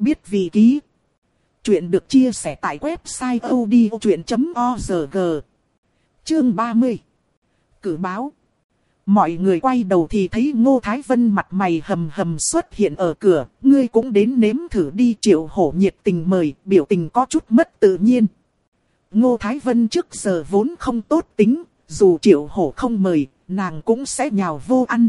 Biết vị ký. Chuyện được chia sẻ tại website odchuyện.org. Chương 30. Cử báo. Mọi người quay đầu thì thấy Ngô Thái Vân mặt mày hầm hầm xuất hiện ở cửa, ngươi cũng đến nếm thử đi triệu hổ nhiệt tình mời, biểu tình có chút mất tự nhiên. Ngô Thái Vân trước giờ vốn không tốt tính, dù triệu hổ không mời, nàng cũng sẽ nhào vô ăn.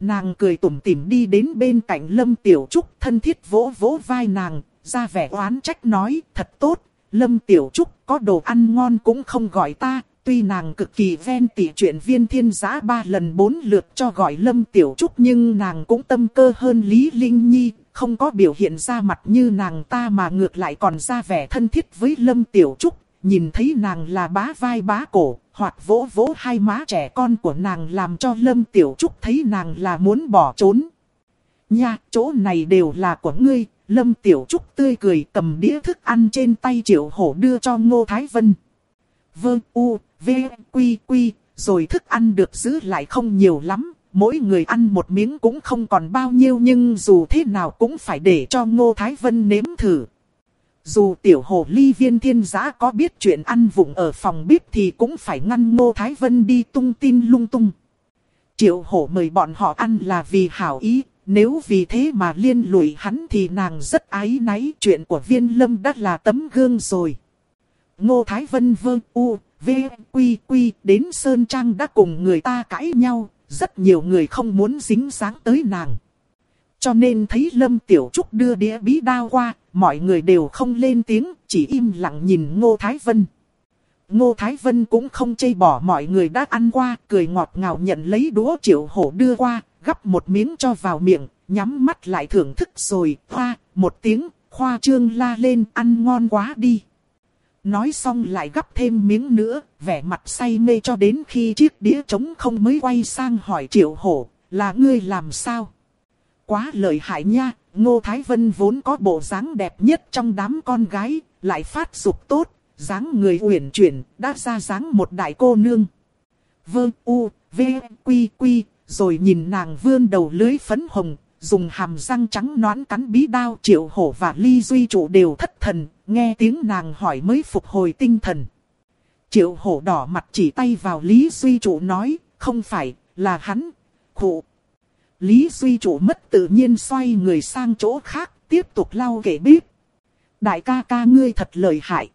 Nàng cười tủm tỉm đi đến bên cạnh Lâm Tiểu Trúc thân thiết vỗ vỗ vai nàng, ra vẻ oán trách nói, thật tốt, Lâm Tiểu Trúc có đồ ăn ngon cũng không gọi ta, tuy nàng cực kỳ ven tỉ chuyện viên thiên giã ba lần bốn lượt cho gọi Lâm Tiểu Trúc nhưng nàng cũng tâm cơ hơn Lý Linh Nhi, không có biểu hiện ra mặt như nàng ta mà ngược lại còn ra vẻ thân thiết với Lâm Tiểu Trúc, nhìn thấy nàng là bá vai bá cổ, hoặc vỗ vỗ hai má trẻ con của nàng làm cho Lâm Tiểu Trúc thấy nàng là muốn bỏ trốn. Nha, chỗ này đều là của ngươi, Lâm Tiểu Trúc tươi cười cầm đĩa thức ăn trên tay triệu hổ đưa cho Ngô Thái Vân. vương u, v, quy quy, rồi thức ăn được giữ lại không nhiều lắm, mỗi người ăn một miếng cũng không còn bao nhiêu nhưng dù thế nào cũng phải để cho Ngô Thái Vân nếm thử. Dù tiểu hồ ly viên thiên giã có biết chuyện ăn vụng ở phòng bếp thì cũng phải ngăn Ngô Thái Vân đi tung tin lung tung. Triệu hổ mời bọn họ ăn là vì hảo ý, nếu vì thế mà liên lụy hắn thì nàng rất ái náy chuyện của viên lâm đã là tấm gương rồi. Ngô Thái Vân vương u, v, quy quy đến Sơn Trang đã cùng người ta cãi nhau, rất nhiều người không muốn dính dáng tới nàng. Cho nên thấy Lâm Tiểu Trúc đưa đĩa bí đao qua, mọi người đều không lên tiếng, chỉ im lặng nhìn Ngô Thái Vân. Ngô Thái Vân cũng không chê bỏ mọi người đã ăn qua, cười ngọt ngào nhận lấy đũa triệu hổ đưa qua, gắp một miếng cho vào miệng, nhắm mắt lại thưởng thức rồi, hoa, một tiếng, khoa trương la lên ăn ngon quá đi. Nói xong lại gắp thêm miếng nữa, vẻ mặt say mê cho đến khi chiếc đĩa trống không mới quay sang hỏi triệu hổ, là ngươi làm sao? Quá lợi hại nha, Ngô Thái Vân vốn có bộ dáng đẹp nhất trong đám con gái, lại phát dục tốt, dáng người uyển chuyển, đã ra dáng một đại cô nương. Vơ u, v, quy quy, rồi nhìn nàng vươn đầu lưới phấn hồng, dùng hàm răng trắng nón cắn bí đao triệu hổ và ly duy trụ đều thất thần, nghe tiếng nàng hỏi mới phục hồi tinh thần. Triệu hổ đỏ mặt chỉ tay vào Lý Duy Trụ nói, không phải, là hắn, khụ. Lý Duy Trụ mất tự nhiên xoay người sang chỗ khác, tiếp tục lau kể bếp. Đại ca ca ngươi thật lợi hại.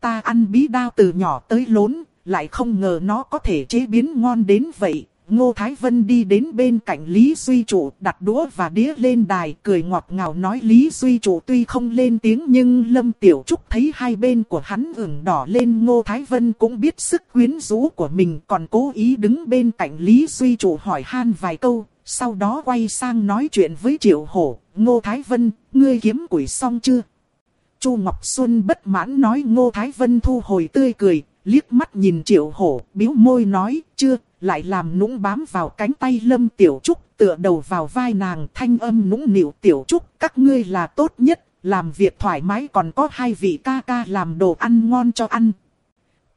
Ta ăn bí đao từ nhỏ tới lớn, lại không ngờ nó có thể chế biến ngon đến vậy, Ngô Thái Vân đi đến bên cạnh Lý Duy Trụ đặt đũa và đĩa lên đài cười ngọt ngào nói Lý Duy Trụ tuy không lên tiếng nhưng Lâm Tiểu Trúc thấy hai bên của hắn ửng đỏ lên Ngô Thái Vân cũng biết sức quyến rũ của mình còn cố ý đứng bên cạnh Lý Duy Trụ hỏi han vài câu, sau đó quay sang nói chuyện với Triệu Hổ, Ngô Thái Vân, ngươi kiếm quỷ xong chưa? Chu Ngọc Xuân bất mãn nói Ngô Thái Vân thu hồi tươi cười, liếc mắt nhìn Triệu Hổ, biếu môi nói, chưa, lại làm nũng bám vào cánh tay Lâm Tiểu Trúc, tựa đầu vào vai nàng thanh âm nũng nịu Tiểu Trúc, các ngươi là tốt nhất, làm việc thoải mái còn có hai vị ca ca làm đồ ăn ngon cho ăn.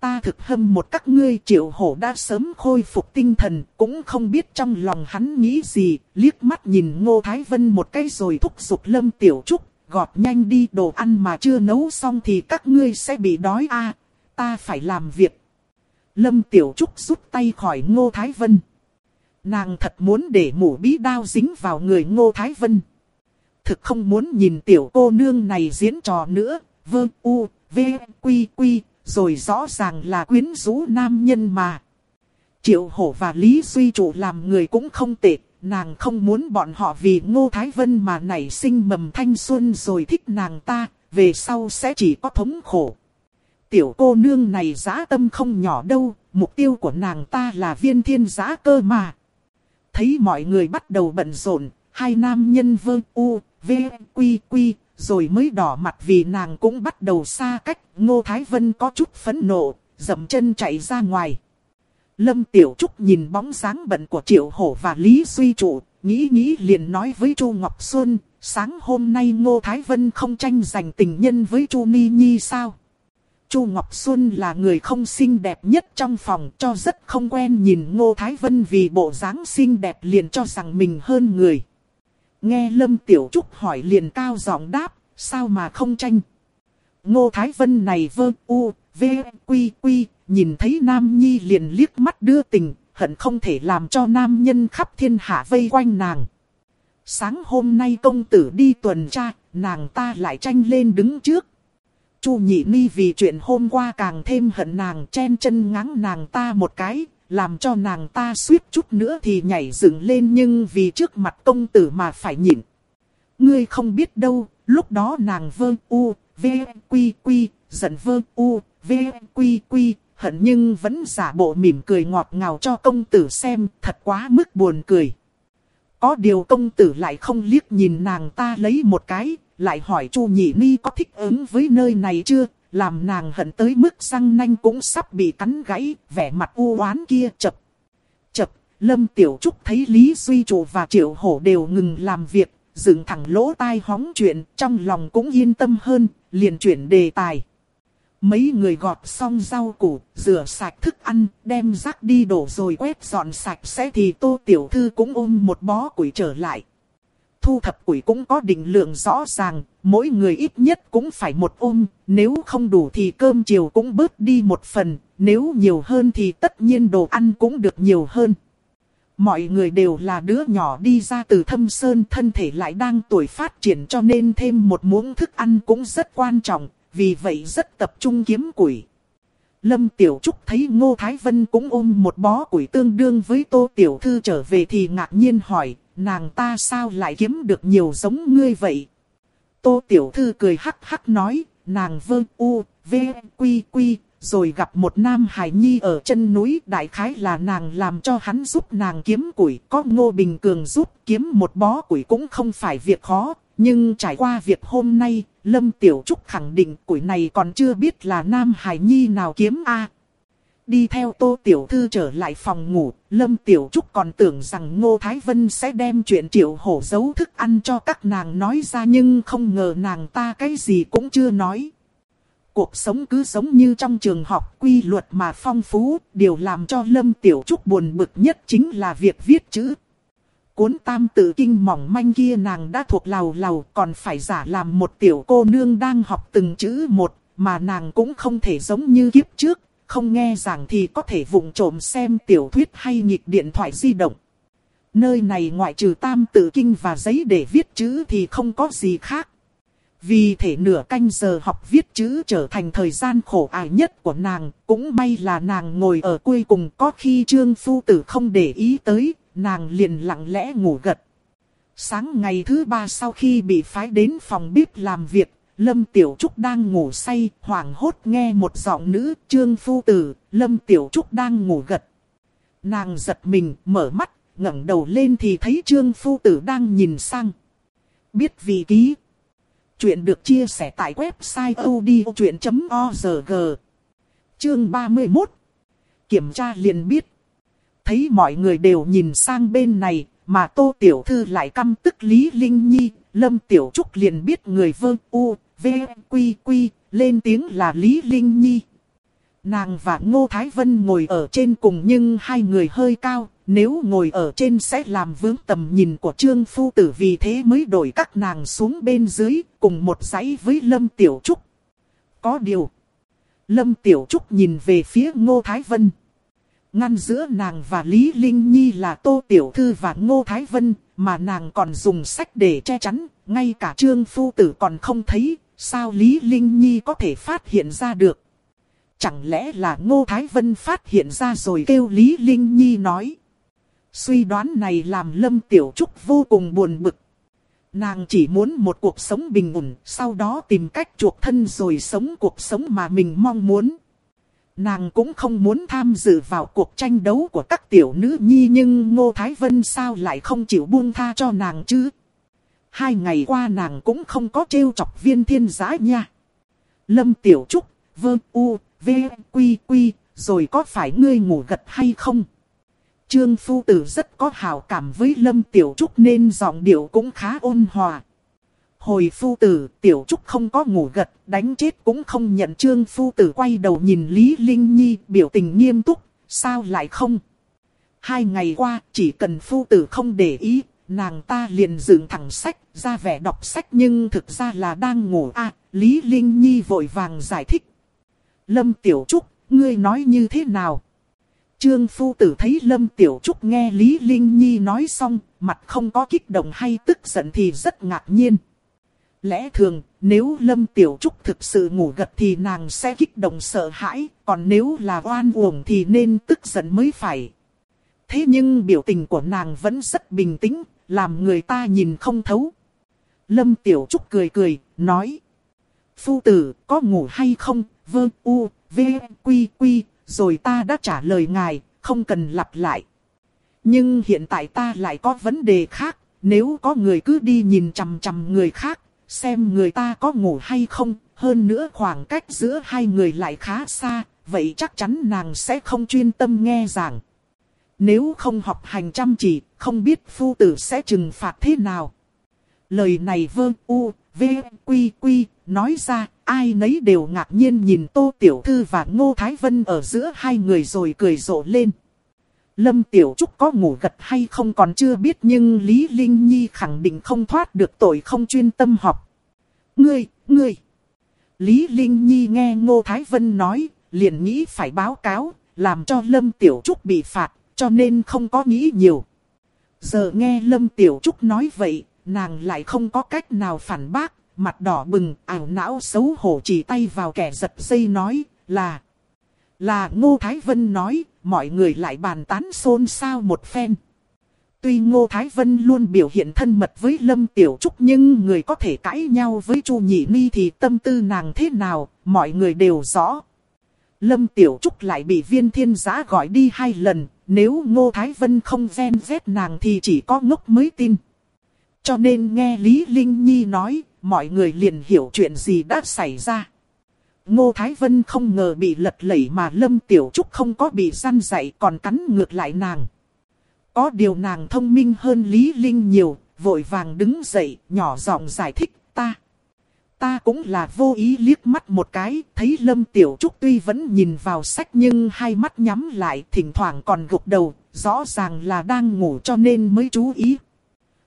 Ta thực hâm một các ngươi triệu hổ đã sớm khôi phục tinh thần, cũng không biết trong lòng hắn nghĩ gì, liếc mắt nhìn Ngô Thái Vân một cái rồi thúc giục Lâm Tiểu Trúc, gọt nhanh đi đồ ăn mà chưa nấu xong thì các ngươi sẽ bị đói a ta phải làm việc Lâm Tiểu Trúc rút tay khỏi Ngô Thái Vân. Nàng thật muốn để mũ bí đao dính vào người Ngô Thái Vân. Thực không muốn nhìn tiểu cô nương này diễn trò nữa, vơ u, v, quy quy, rồi rõ ràng là quyến rũ nam nhân mà. Triệu Hổ và Lý Duy Trụ làm người cũng không tệ, nàng không muốn bọn họ vì Ngô Thái Vân mà nảy sinh mầm thanh xuân rồi thích nàng ta, về sau sẽ chỉ có thống khổ. Tiểu cô nương này giá tâm không nhỏ đâu, mục tiêu của nàng ta là viên thiên giá cơ mà. Thấy mọi người bắt đầu bận rộn, hai nam nhân vơ u, v, quy quy, rồi mới đỏ mặt vì nàng cũng bắt đầu xa cách. Ngô Thái Vân có chút phẫn nộ, dậm chân chạy ra ngoài. Lâm Tiểu Trúc nhìn bóng dáng bận của Triệu Hổ và Lý Duy Trụ, nghĩ nghĩ liền nói với Chu Ngọc Xuân, sáng hôm nay Ngô Thái Vân không tranh giành tình nhân với Chu Ni Nhi sao? Chu Ngọc Xuân là người không xinh đẹp nhất trong phòng cho rất không quen nhìn Ngô Thái Vân vì bộ dáng xinh đẹp liền cho rằng mình hơn người. Nghe Lâm Tiểu Trúc hỏi liền cao giọng đáp, sao mà không tranh. Ngô Thái Vân này vơ u, v, quy quy, nhìn thấy Nam Nhi liền liếc mắt đưa tình, hận không thể làm cho nam nhân khắp thiên hạ vây quanh nàng. Sáng hôm nay công tử đi tuần tra, nàng ta lại tranh lên đứng trước. Chu nhị ni vì chuyện hôm qua càng thêm hận nàng chen chân ngáng nàng ta một cái, làm cho nàng ta suýt chút nữa thì nhảy dựng lên nhưng vì trước mặt công tử mà phải nhịn. Ngươi không biết đâu, lúc đó nàng vơ u, v, quy quy, giận vơ u, v, quy quy, hận nhưng vẫn giả bộ mỉm cười ngọt ngào cho công tử xem, thật quá mức buồn cười. Có điều công tử lại không liếc nhìn nàng ta lấy một cái, lại hỏi Chu Nhị Ni có thích ứng với nơi này chưa, làm nàng hận tới mức răng nanh cũng sắp bị cắn gãy, vẻ mặt u oán kia chập. Chập, Lâm Tiểu Trúc thấy Lý Duy Chủ và Triệu Hổ đều ngừng làm việc, dựng thẳng lỗ tai hóng chuyện, trong lòng cũng yên tâm hơn, liền chuyển đề tài. Mấy người gọt xong rau củ, rửa sạch thức ăn, đem rác đi đổ rồi quét dọn sạch sẽ thì tô tiểu thư cũng ôm một bó củi trở lại. Thu thập củi cũng có định lượng rõ ràng, mỗi người ít nhất cũng phải một ôm, nếu không đủ thì cơm chiều cũng bớt đi một phần, nếu nhiều hơn thì tất nhiên đồ ăn cũng được nhiều hơn. Mọi người đều là đứa nhỏ đi ra từ thâm sơn thân thể lại đang tuổi phát triển cho nên thêm một muỗng thức ăn cũng rất quan trọng, vì vậy rất tập trung kiếm củi. Lâm Tiểu Trúc thấy Ngô Thái Vân cũng ôm một bó củi tương đương với Tô Tiểu Thư trở về thì ngạc nhiên hỏi, nàng ta sao lại kiếm được nhiều giống ngươi vậy? Tô Tiểu Thư cười hắc hắc nói, nàng vơ u, v, quy quy, rồi gặp một nam hải nhi ở chân núi. Đại khái là nàng làm cho hắn giúp nàng kiếm củi, có ngô bình cường giúp kiếm một bó củi cũng không phải việc khó, nhưng trải qua việc hôm nay, Lâm Tiểu Trúc khẳng định củi này còn chưa biết là Nam Hải Nhi nào kiếm a. Đi theo Tô Tiểu Thư trở lại phòng ngủ, Lâm Tiểu Trúc còn tưởng rằng Ngô Thái Vân sẽ đem chuyện triệu hổ giấu thức ăn cho các nàng nói ra nhưng không ngờ nàng ta cái gì cũng chưa nói. Cuộc sống cứ giống như trong trường học quy luật mà phong phú, điều làm cho Lâm Tiểu Trúc buồn bực nhất chính là việc viết chữ cuốn tam tự kinh mỏng manh kia nàng đã thuộc lầu lầu còn phải giả làm một tiểu cô nương đang học từng chữ một, mà nàng cũng không thể giống như kiếp trước, không nghe giảng thì có thể vụng trộm xem tiểu thuyết hay nhịp điện thoại di động. Nơi này ngoại trừ tam tự kinh và giấy để viết chữ thì không có gì khác. Vì thể nửa canh giờ học viết chữ trở thành thời gian khổ ải nhất của nàng, cũng may là nàng ngồi ở cuối cùng có khi trương phu tử không để ý tới, nàng liền lặng lẽ ngủ gật. Sáng ngày thứ ba sau khi bị phái đến phòng bếp làm việc, Lâm Tiểu Trúc đang ngủ say, hoảng hốt nghe một giọng nữ, trương phu tử, Lâm Tiểu Trúc đang ngủ gật. Nàng giật mình, mở mắt, ngẩng đầu lên thì thấy trương phu tử đang nhìn sang. Biết vị ký. Chuyện được chia sẻ tại website odchuyện.org. Chương 31. Kiểm tra liền biết thấy mọi người đều nhìn sang bên này, mà Tô Tiểu Thư lại căm tức Lý Linh Nhi, Lâm Tiểu Trúc liền biết người vơ u, v, quy quy, lên tiếng là Lý Linh Nhi. Nàng và Ngô Thái Vân ngồi ở trên cùng nhưng hai người hơi cao, nếu ngồi ở trên sẽ làm vướng tầm nhìn của Trương Phu Tử vì thế mới đổi các nàng xuống bên dưới, cùng một dãy với Lâm Tiểu Trúc. Có điều, Lâm Tiểu Trúc nhìn về phía Ngô Thái Vân. Ngăn giữa nàng và Lý Linh Nhi là Tô Tiểu Thư và Ngô Thái Vân, mà nàng còn dùng sách để che chắn, ngay cả Trương Phu Tử còn không thấy, sao Lý Linh Nhi có thể phát hiện ra được. Chẳng lẽ là Ngô Thái Vân phát hiện ra rồi kêu Lý Linh Nhi nói. Suy đoán này làm Lâm Tiểu Trúc vô cùng buồn bực. Nàng chỉ muốn một cuộc sống bình ổn, sau đó tìm cách chuộc thân rồi sống cuộc sống mà mình mong muốn. Nàng cũng không muốn tham dự vào cuộc tranh đấu của các tiểu nữ nhi nhưng Ngô Thái Vân sao lại không chịu buông tha cho nàng chứ? Hai ngày qua nàng cũng không có trêu chọc viên thiên giã nha. Lâm Tiểu Trúc, Vơ U, V, Quy Quy, rồi có phải ngươi ngủ gật hay không? Trương Phu Tử rất có hào cảm với Lâm Tiểu Trúc nên giọng điệu cũng khá ôn hòa. Hồi phu tử, tiểu trúc không có ngủ gật, đánh chết cũng không nhận trương phu tử quay đầu nhìn Lý Linh Nhi biểu tình nghiêm túc, sao lại không? Hai ngày qua, chỉ cần phu tử không để ý, nàng ta liền dựng thẳng sách, ra vẻ đọc sách nhưng thực ra là đang ngủ a Lý Linh Nhi vội vàng giải thích. Lâm Tiểu Trúc, ngươi nói như thế nào? Trương Phu Tử thấy Lâm Tiểu Trúc nghe Lý Linh Nhi nói xong, mặt không có kích động hay tức giận thì rất ngạc nhiên. Lẽ thường, nếu Lâm Tiểu Trúc thực sự ngủ gật thì nàng sẽ kích động sợ hãi, còn nếu là oan uổng thì nên tức giận mới phải. Thế nhưng biểu tình của nàng vẫn rất bình tĩnh, làm người ta nhìn không thấu. Lâm Tiểu Trúc cười cười, nói. Phu tử, có ngủ hay không? Vơ, u, v, quy, quy, rồi ta đã trả lời ngài, không cần lặp lại. Nhưng hiện tại ta lại có vấn đề khác, nếu có người cứ đi nhìn chằm chằm người khác, xem người ta có ngủ hay không, hơn nữa khoảng cách giữa hai người lại khá xa, vậy chắc chắn nàng sẽ không chuyên tâm nghe giảng. Nếu không học hành chăm chỉ, không biết phu tử sẽ trừng phạt thế nào. Lời này vơ u, v, quy quy, nói ra, ai nấy đều ngạc nhiên nhìn Tô Tiểu Thư và Ngô Thái Vân ở giữa hai người rồi cười rộ lên. Lâm Tiểu Trúc có ngủ gật hay không còn chưa biết nhưng Lý Linh Nhi khẳng định không thoát được tội không chuyên tâm học. Ngươi, ngươi. Lý Linh Nhi nghe Ngô Thái Vân nói, liền nghĩ phải báo cáo, làm cho Lâm Tiểu Trúc bị phạt, cho nên không có nghĩ nhiều. Giờ nghe Lâm Tiểu Trúc nói vậy, nàng lại không có cách nào phản bác, mặt đỏ bừng, ảo não xấu hổ chỉ tay vào kẻ giật dây nói, là... Là Ngô Thái Vân nói, mọi người lại bàn tán xôn xao một phen. Tuy Ngô Thái Vân luôn biểu hiện thân mật với Lâm Tiểu Trúc nhưng người có thể cãi nhau với Chu Nhị Ni thì tâm tư nàng thế nào, mọi người đều rõ. Lâm Tiểu Trúc lại bị viên thiên giá gọi đi hai lần, nếu Ngô Thái Vân không ven vét nàng thì chỉ có ngốc mới tin. Cho nên nghe Lý Linh Nhi nói, mọi người liền hiểu chuyện gì đã xảy ra. Ngô Thái Vân không ngờ bị lật lẩy mà Lâm Tiểu Trúc không có bị săn dạy còn cắn ngược lại nàng. Có điều nàng thông minh hơn Lý Linh nhiều, vội vàng đứng dậy, nhỏ giọng giải thích, ta. Ta cũng là vô ý liếc mắt một cái, thấy Lâm Tiểu Trúc tuy vẫn nhìn vào sách nhưng hai mắt nhắm lại, thỉnh thoảng còn gục đầu, rõ ràng là đang ngủ cho nên mới chú ý.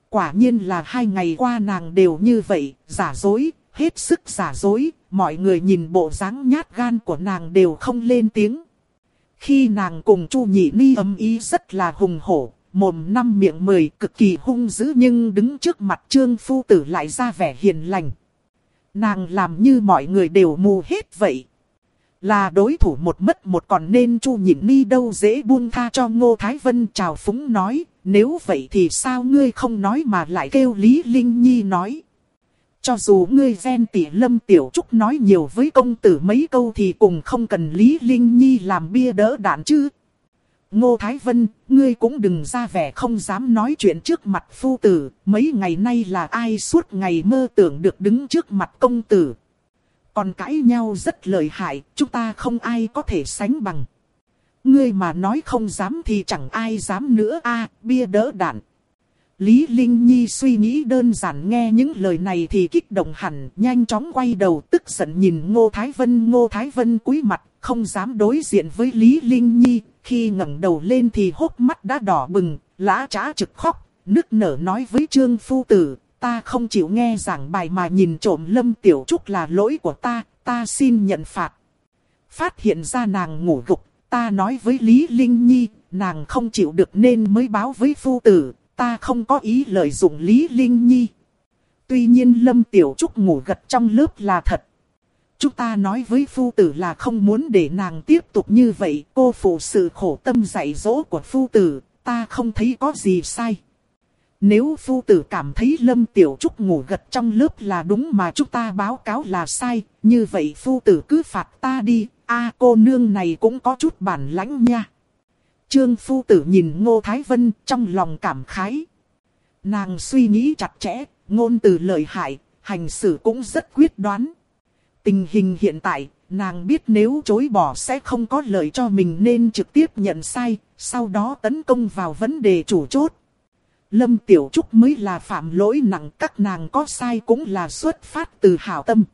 Quả nhiên là hai ngày qua nàng đều như vậy, giả dối, hết sức giả dối, mọi người nhìn bộ dáng nhát gan của nàng đều không lên tiếng. Khi nàng cùng Chu Nhị Ni âm ý rất là hùng hổ, mồm năm miệng mười cực kỳ hung dữ nhưng đứng trước mặt trương phu tử lại ra vẻ hiền lành. Nàng làm như mọi người đều mù hết vậy. Là đối thủ một mất một còn nên Chu nhịn Ni đâu dễ buông tha cho Ngô Thái Vân chào phúng nói, nếu vậy thì sao ngươi không nói mà lại kêu Lý Linh Nhi nói. Cho dù ngươi ven tỉ lâm tiểu trúc nói nhiều với công tử mấy câu thì cùng không cần Lý Linh Nhi làm bia đỡ đạn chứ. Ngô Thái Vân, ngươi cũng đừng ra vẻ không dám nói chuyện trước mặt phu tử, mấy ngày nay là ai suốt ngày mơ tưởng được đứng trước mặt công tử. Còn cãi nhau rất lợi hại, chúng ta không ai có thể sánh bằng. Ngươi mà nói không dám thì chẳng ai dám nữa a bia đỡ đạn. Lý Linh Nhi suy nghĩ đơn giản nghe những lời này thì kích động hẳn, nhanh chóng quay đầu tức giận nhìn Ngô Thái Vân. Ngô Thái Vân cúi mặt, không dám đối diện với Lý Linh Nhi, khi ngẩng đầu lên thì hốc mắt đã đỏ bừng, lã trá trực khóc, nức nở nói với Trương Phu Tử, ta không chịu nghe giảng bài mà nhìn trộm Lâm Tiểu Trúc là lỗi của ta, ta xin nhận phạt. Phát hiện ra nàng ngủ gục, ta nói với Lý Linh Nhi, nàng không chịu được nên mới báo với Phu Tử, ta không có ý lợi dụng Lý Linh Nhi. Tuy nhiên Lâm Tiểu Trúc ngủ gật trong lớp là thật. Chúng ta nói với phu tử là không muốn để nàng tiếp tục như vậy, cô phụ sự khổ tâm dạy dỗ của phu tử, ta không thấy có gì sai. Nếu phu tử cảm thấy Lâm Tiểu Trúc ngủ gật trong lớp là đúng mà chúng ta báo cáo là sai, như vậy phu tử cứ phạt ta đi, a cô nương này cũng có chút bản lãnh nha. Trương phu tử nhìn Ngô Thái Vân trong lòng cảm khái. Nàng suy nghĩ chặt chẽ, ngôn từ lợi hại, hành xử cũng rất quyết đoán. Tình hình hiện tại, nàng biết nếu chối bỏ sẽ không có lợi cho mình nên trực tiếp nhận sai, sau đó tấn công vào vấn đề chủ chốt. Lâm Tiểu Trúc mới là phạm lỗi nặng các nàng có sai cũng là xuất phát từ hảo tâm.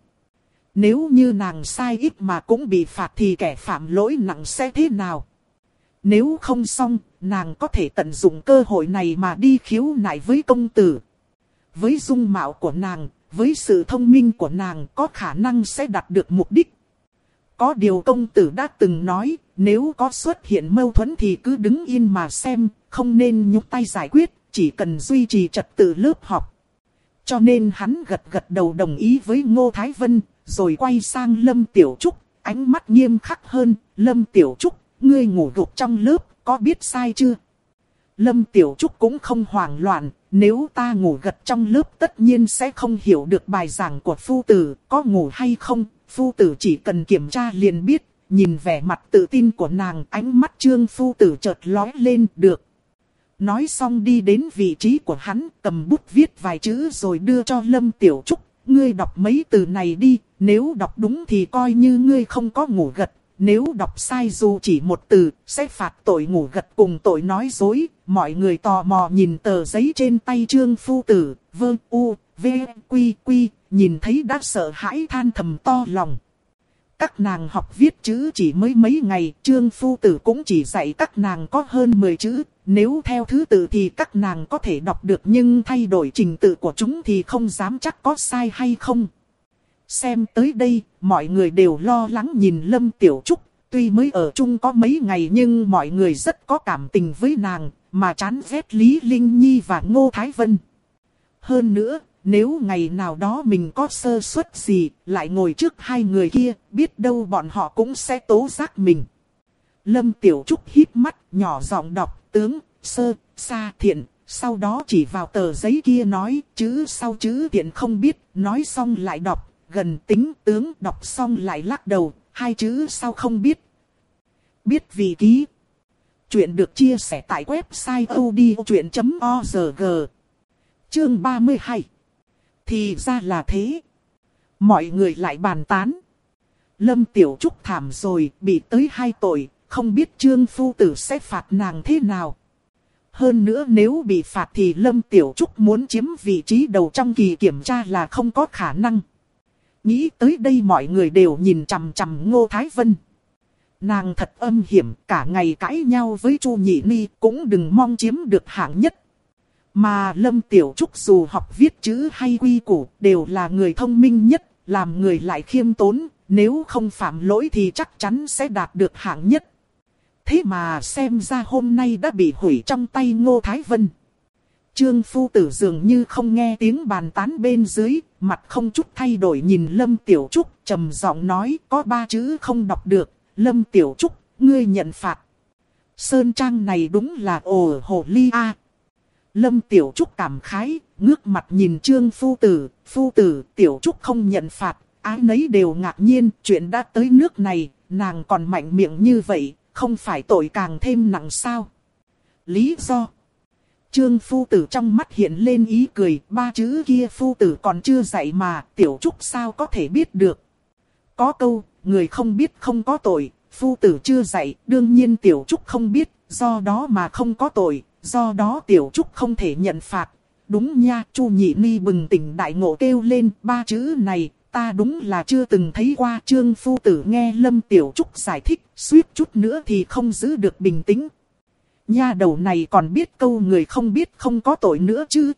Nếu như nàng sai ít mà cũng bị phạt thì kẻ phạm lỗi nặng sẽ thế nào? Nếu không xong, nàng có thể tận dụng cơ hội này mà đi khiếu nại với công tử. Với dung mạo của nàng, với sự thông minh của nàng có khả năng sẽ đạt được mục đích. Có điều công tử đã từng nói, nếu có xuất hiện mâu thuẫn thì cứ đứng yên mà xem, không nên nhúc tay giải quyết, chỉ cần duy trì trật tự lớp học. Cho nên hắn gật gật đầu đồng ý với Ngô Thái Vân, rồi quay sang Lâm Tiểu Trúc, ánh mắt nghiêm khắc hơn, Lâm Tiểu Trúc, ngươi ngủ gục trong lớp, có biết sai chưa? Lâm Tiểu Trúc cũng không hoảng loạn, nếu ta ngủ gật trong lớp tất nhiên sẽ không hiểu được bài giảng của phu tử, có ngủ hay không, phu tử chỉ cần kiểm tra liền biết, nhìn vẻ mặt tự tin của nàng ánh mắt trương phu tử chợt lói lên được. Nói xong đi đến vị trí của hắn, cầm bút viết vài chữ rồi đưa cho Lâm Tiểu Trúc, ngươi đọc mấy từ này đi, nếu đọc đúng thì coi như ngươi không có ngủ gật, nếu đọc sai dù chỉ một từ, sẽ phạt tội ngủ gật cùng tội nói dối. Mọi người tò mò nhìn tờ giấy trên tay trương phu tử, vơ u, v, quy quy, nhìn thấy đã sợ hãi than thầm to lòng. Các nàng học viết chữ chỉ mới mấy ngày, trương phu tử cũng chỉ dạy các nàng có hơn 10 chữ. Nếu theo thứ tự thì các nàng có thể đọc được nhưng thay đổi trình tự của chúng thì không dám chắc có sai hay không. Xem tới đây, mọi người đều lo lắng nhìn Lâm Tiểu Trúc, tuy mới ở chung có mấy ngày nhưng mọi người rất có cảm tình với nàng, mà chán ghét Lý Linh Nhi và Ngô Thái Vân. Hơn nữa, nếu ngày nào đó mình có sơ suất gì, lại ngồi trước hai người kia, biết đâu bọn họ cũng sẽ tố giác mình. Lâm Tiểu Trúc hít mắt, nhỏ giọng đọc, tướng, sơ, xa, thiện, sau đó chỉ vào tờ giấy kia nói, chữ sau chữ thiện không biết, nói xong lại đọc, gần tính tướng đọc xong lại lắc đầu, hai chữ sao không biết. Biết vì ký. Chuyện được chia sẻ tại website odchuyện.org. Chương 32. Thì ra là thế. Mọi người lại bàn tán. Lâm Tiểu Trúc thảm rồi, bị tới hai tội, không biết Trương Phu Tử sẽ phạt nàng thế nào. Hơn nữa nếu bị phạt thì Lâm Tiểu Trúc muốn chiếm vị trí đầu trong kỳ kiểm tra là không có khả năng. Nghĩ tới đây mọi người đều nhìn chằm chằm Ngô Thái Vân. Nàng thật âm hiểm, cả ngày cãi nhau với Chu Nhị Ni cũng đừng mong chiếm được hạng nhất. Mà Lâm Tiểu Trúc dù học viết chữ hay quy củ đều là người thông minh nhất, làm người lại khiêm tốn, nếu không phạm lỗi thì chắc chắn sẽ đạt được hạng nhất. Thế mà xem ra hôm nay đã bị hủy trong tay Ngô Thái Vân. Trương Phu Tử dường như không nghe tiếng bàn tán bên dưới, mặt không chút thay đổi nhìn Lâm Tiểu Trúc, trầm giọng nói có ba chữ không đọc được, Lâm Tiểu Trúc, ngươi nhận phạt. Sơn trang này đúng là ồ hồ ly a. Lâm Tiểu Trúc cảm khái, ngước mặt nhìn Trương Phu Tử, Phu Tử, Tiểu Trúc không nhận phạt, ai nấy đều ngạc nhiên, chuyện đã tới nước này, nàng còn mạnh miệng như vậy, không phải tội càng thêm nặng sao. Lý do Trương phu tử trong mắt hiện lên ý cười, ba chữ kia phu tử còn chưa dạy mà, tiểu trúc sao có thể biết được. Có câu, người không biết không có tội, phu tử chưa dạy, đương nhiên tiểu trúc không biết, do đó mà không có tội, do đó tiểu trúc không thể nhận phạt. Đúng nha, chu nhị ni bừng tỉnh đại ngộ kêu lên, ba chữ này, ta đúng là chưa từng thấy qua. Trương phu tử nghe lâm tiểu trúc giải thích, suýt chút nữa thì không giữ được bình tĩnh, Nha đầu này còn biết câu người không biết không có tội nữa chứ.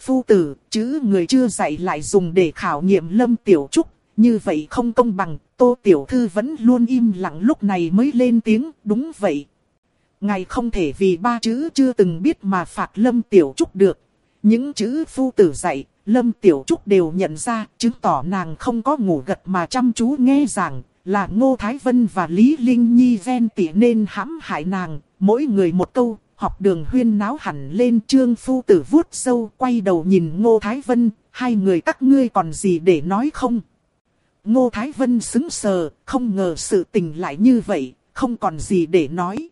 Phu tử, chứ người chưa dạy lại dùng để khảo nghiệm lâm tiểu trúc. Như vậy không công bằng, tô tiểu thư vẫn luôn im lặng lúc này mới lên tiếng, đúng vậy. Ngài không thể vì ba chữ chưa từng biết mà phạt lâm tiểu trúc được. Những chữ phu tử dạy, lâm tiểu trúc đều nhận ra, chứng tỏ nàng không có ngủ gật mà chăm chú nghe rằng, là Ngô Thái Vân và Lý Linh Nhi ven tỉ nên hãm hại nàng, mỗi người một câu, học đường huyên náo hẳn lên trương phu tử vuốt sâu quay đầu nhìn Ngô Thái Vân, hai người các ngươi còn gì để nói không? Ngô Thái Vân xứng sờ, không ngờ sự tình lại như vậy, không còn gì để nói.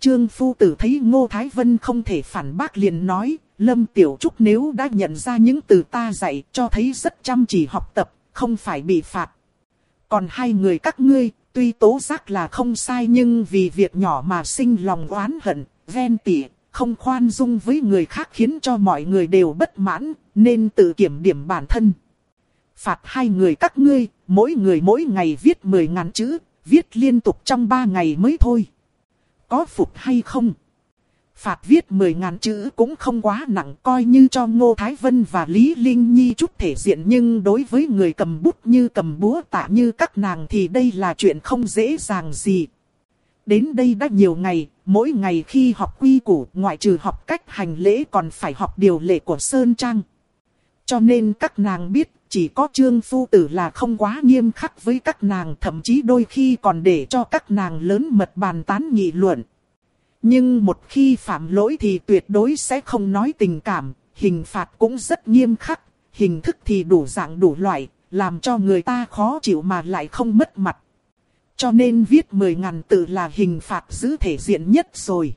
Trương phu tử thấy Ngô Thái Vân không thể phản bác liền nói, Lâm Tiểu Trúc nếu đã nhận ra những từ ta dạy cho thấy rất chăm chỉ học tập, không phải bị phạt. Còn hai người các ngươi, tuy tố giác là không sai nhưng vì việc nhỏ mà sinh lòng oán hận, ven tỉ, không khoan dung với người khác khiến cho mọi người đều bất mãn, nên tự kiểm điểm bản thân. Phạt hai người các ngươi, mỗi người mỗi ngày viết 10 ngàn chữ, viết liên tục trong 3 ngày mới thôi. có phục hay không? Phạt viết 10.000 chữ cũng không quá nặng coi như cho Ngô Thái Vân và Lý Linh Nhi chút thể diện nhưng đối với người cầm bút như cầm búa tạ như các nàng thì đây là chuyện không dễ dàng gì. Đến đây đã nhiều ngày, mỗi ngày khi học quy củ ngoại trừ học cách hành lễ còn phải học điều lệ của Sơn Trang. Cho nên các nàng biết chỉ có trương phu tử là không quá nghiêm khắc với các nàng thậm chí đôi khi còn để cho các nàng lớn mật bàn tán nghị luận. Nhưng một khi phạm lỗi thì tuyệt đối sẽ không nói tình cảm, hình phạt cũng rất nghiêm khắc, hình thức thì đủ dạng đủ loại, làm cho người ta khó chịu mà lại không mất mặt. Cho nên viết 10.000 tự là hình phạt giữ thể diện nhất rồi.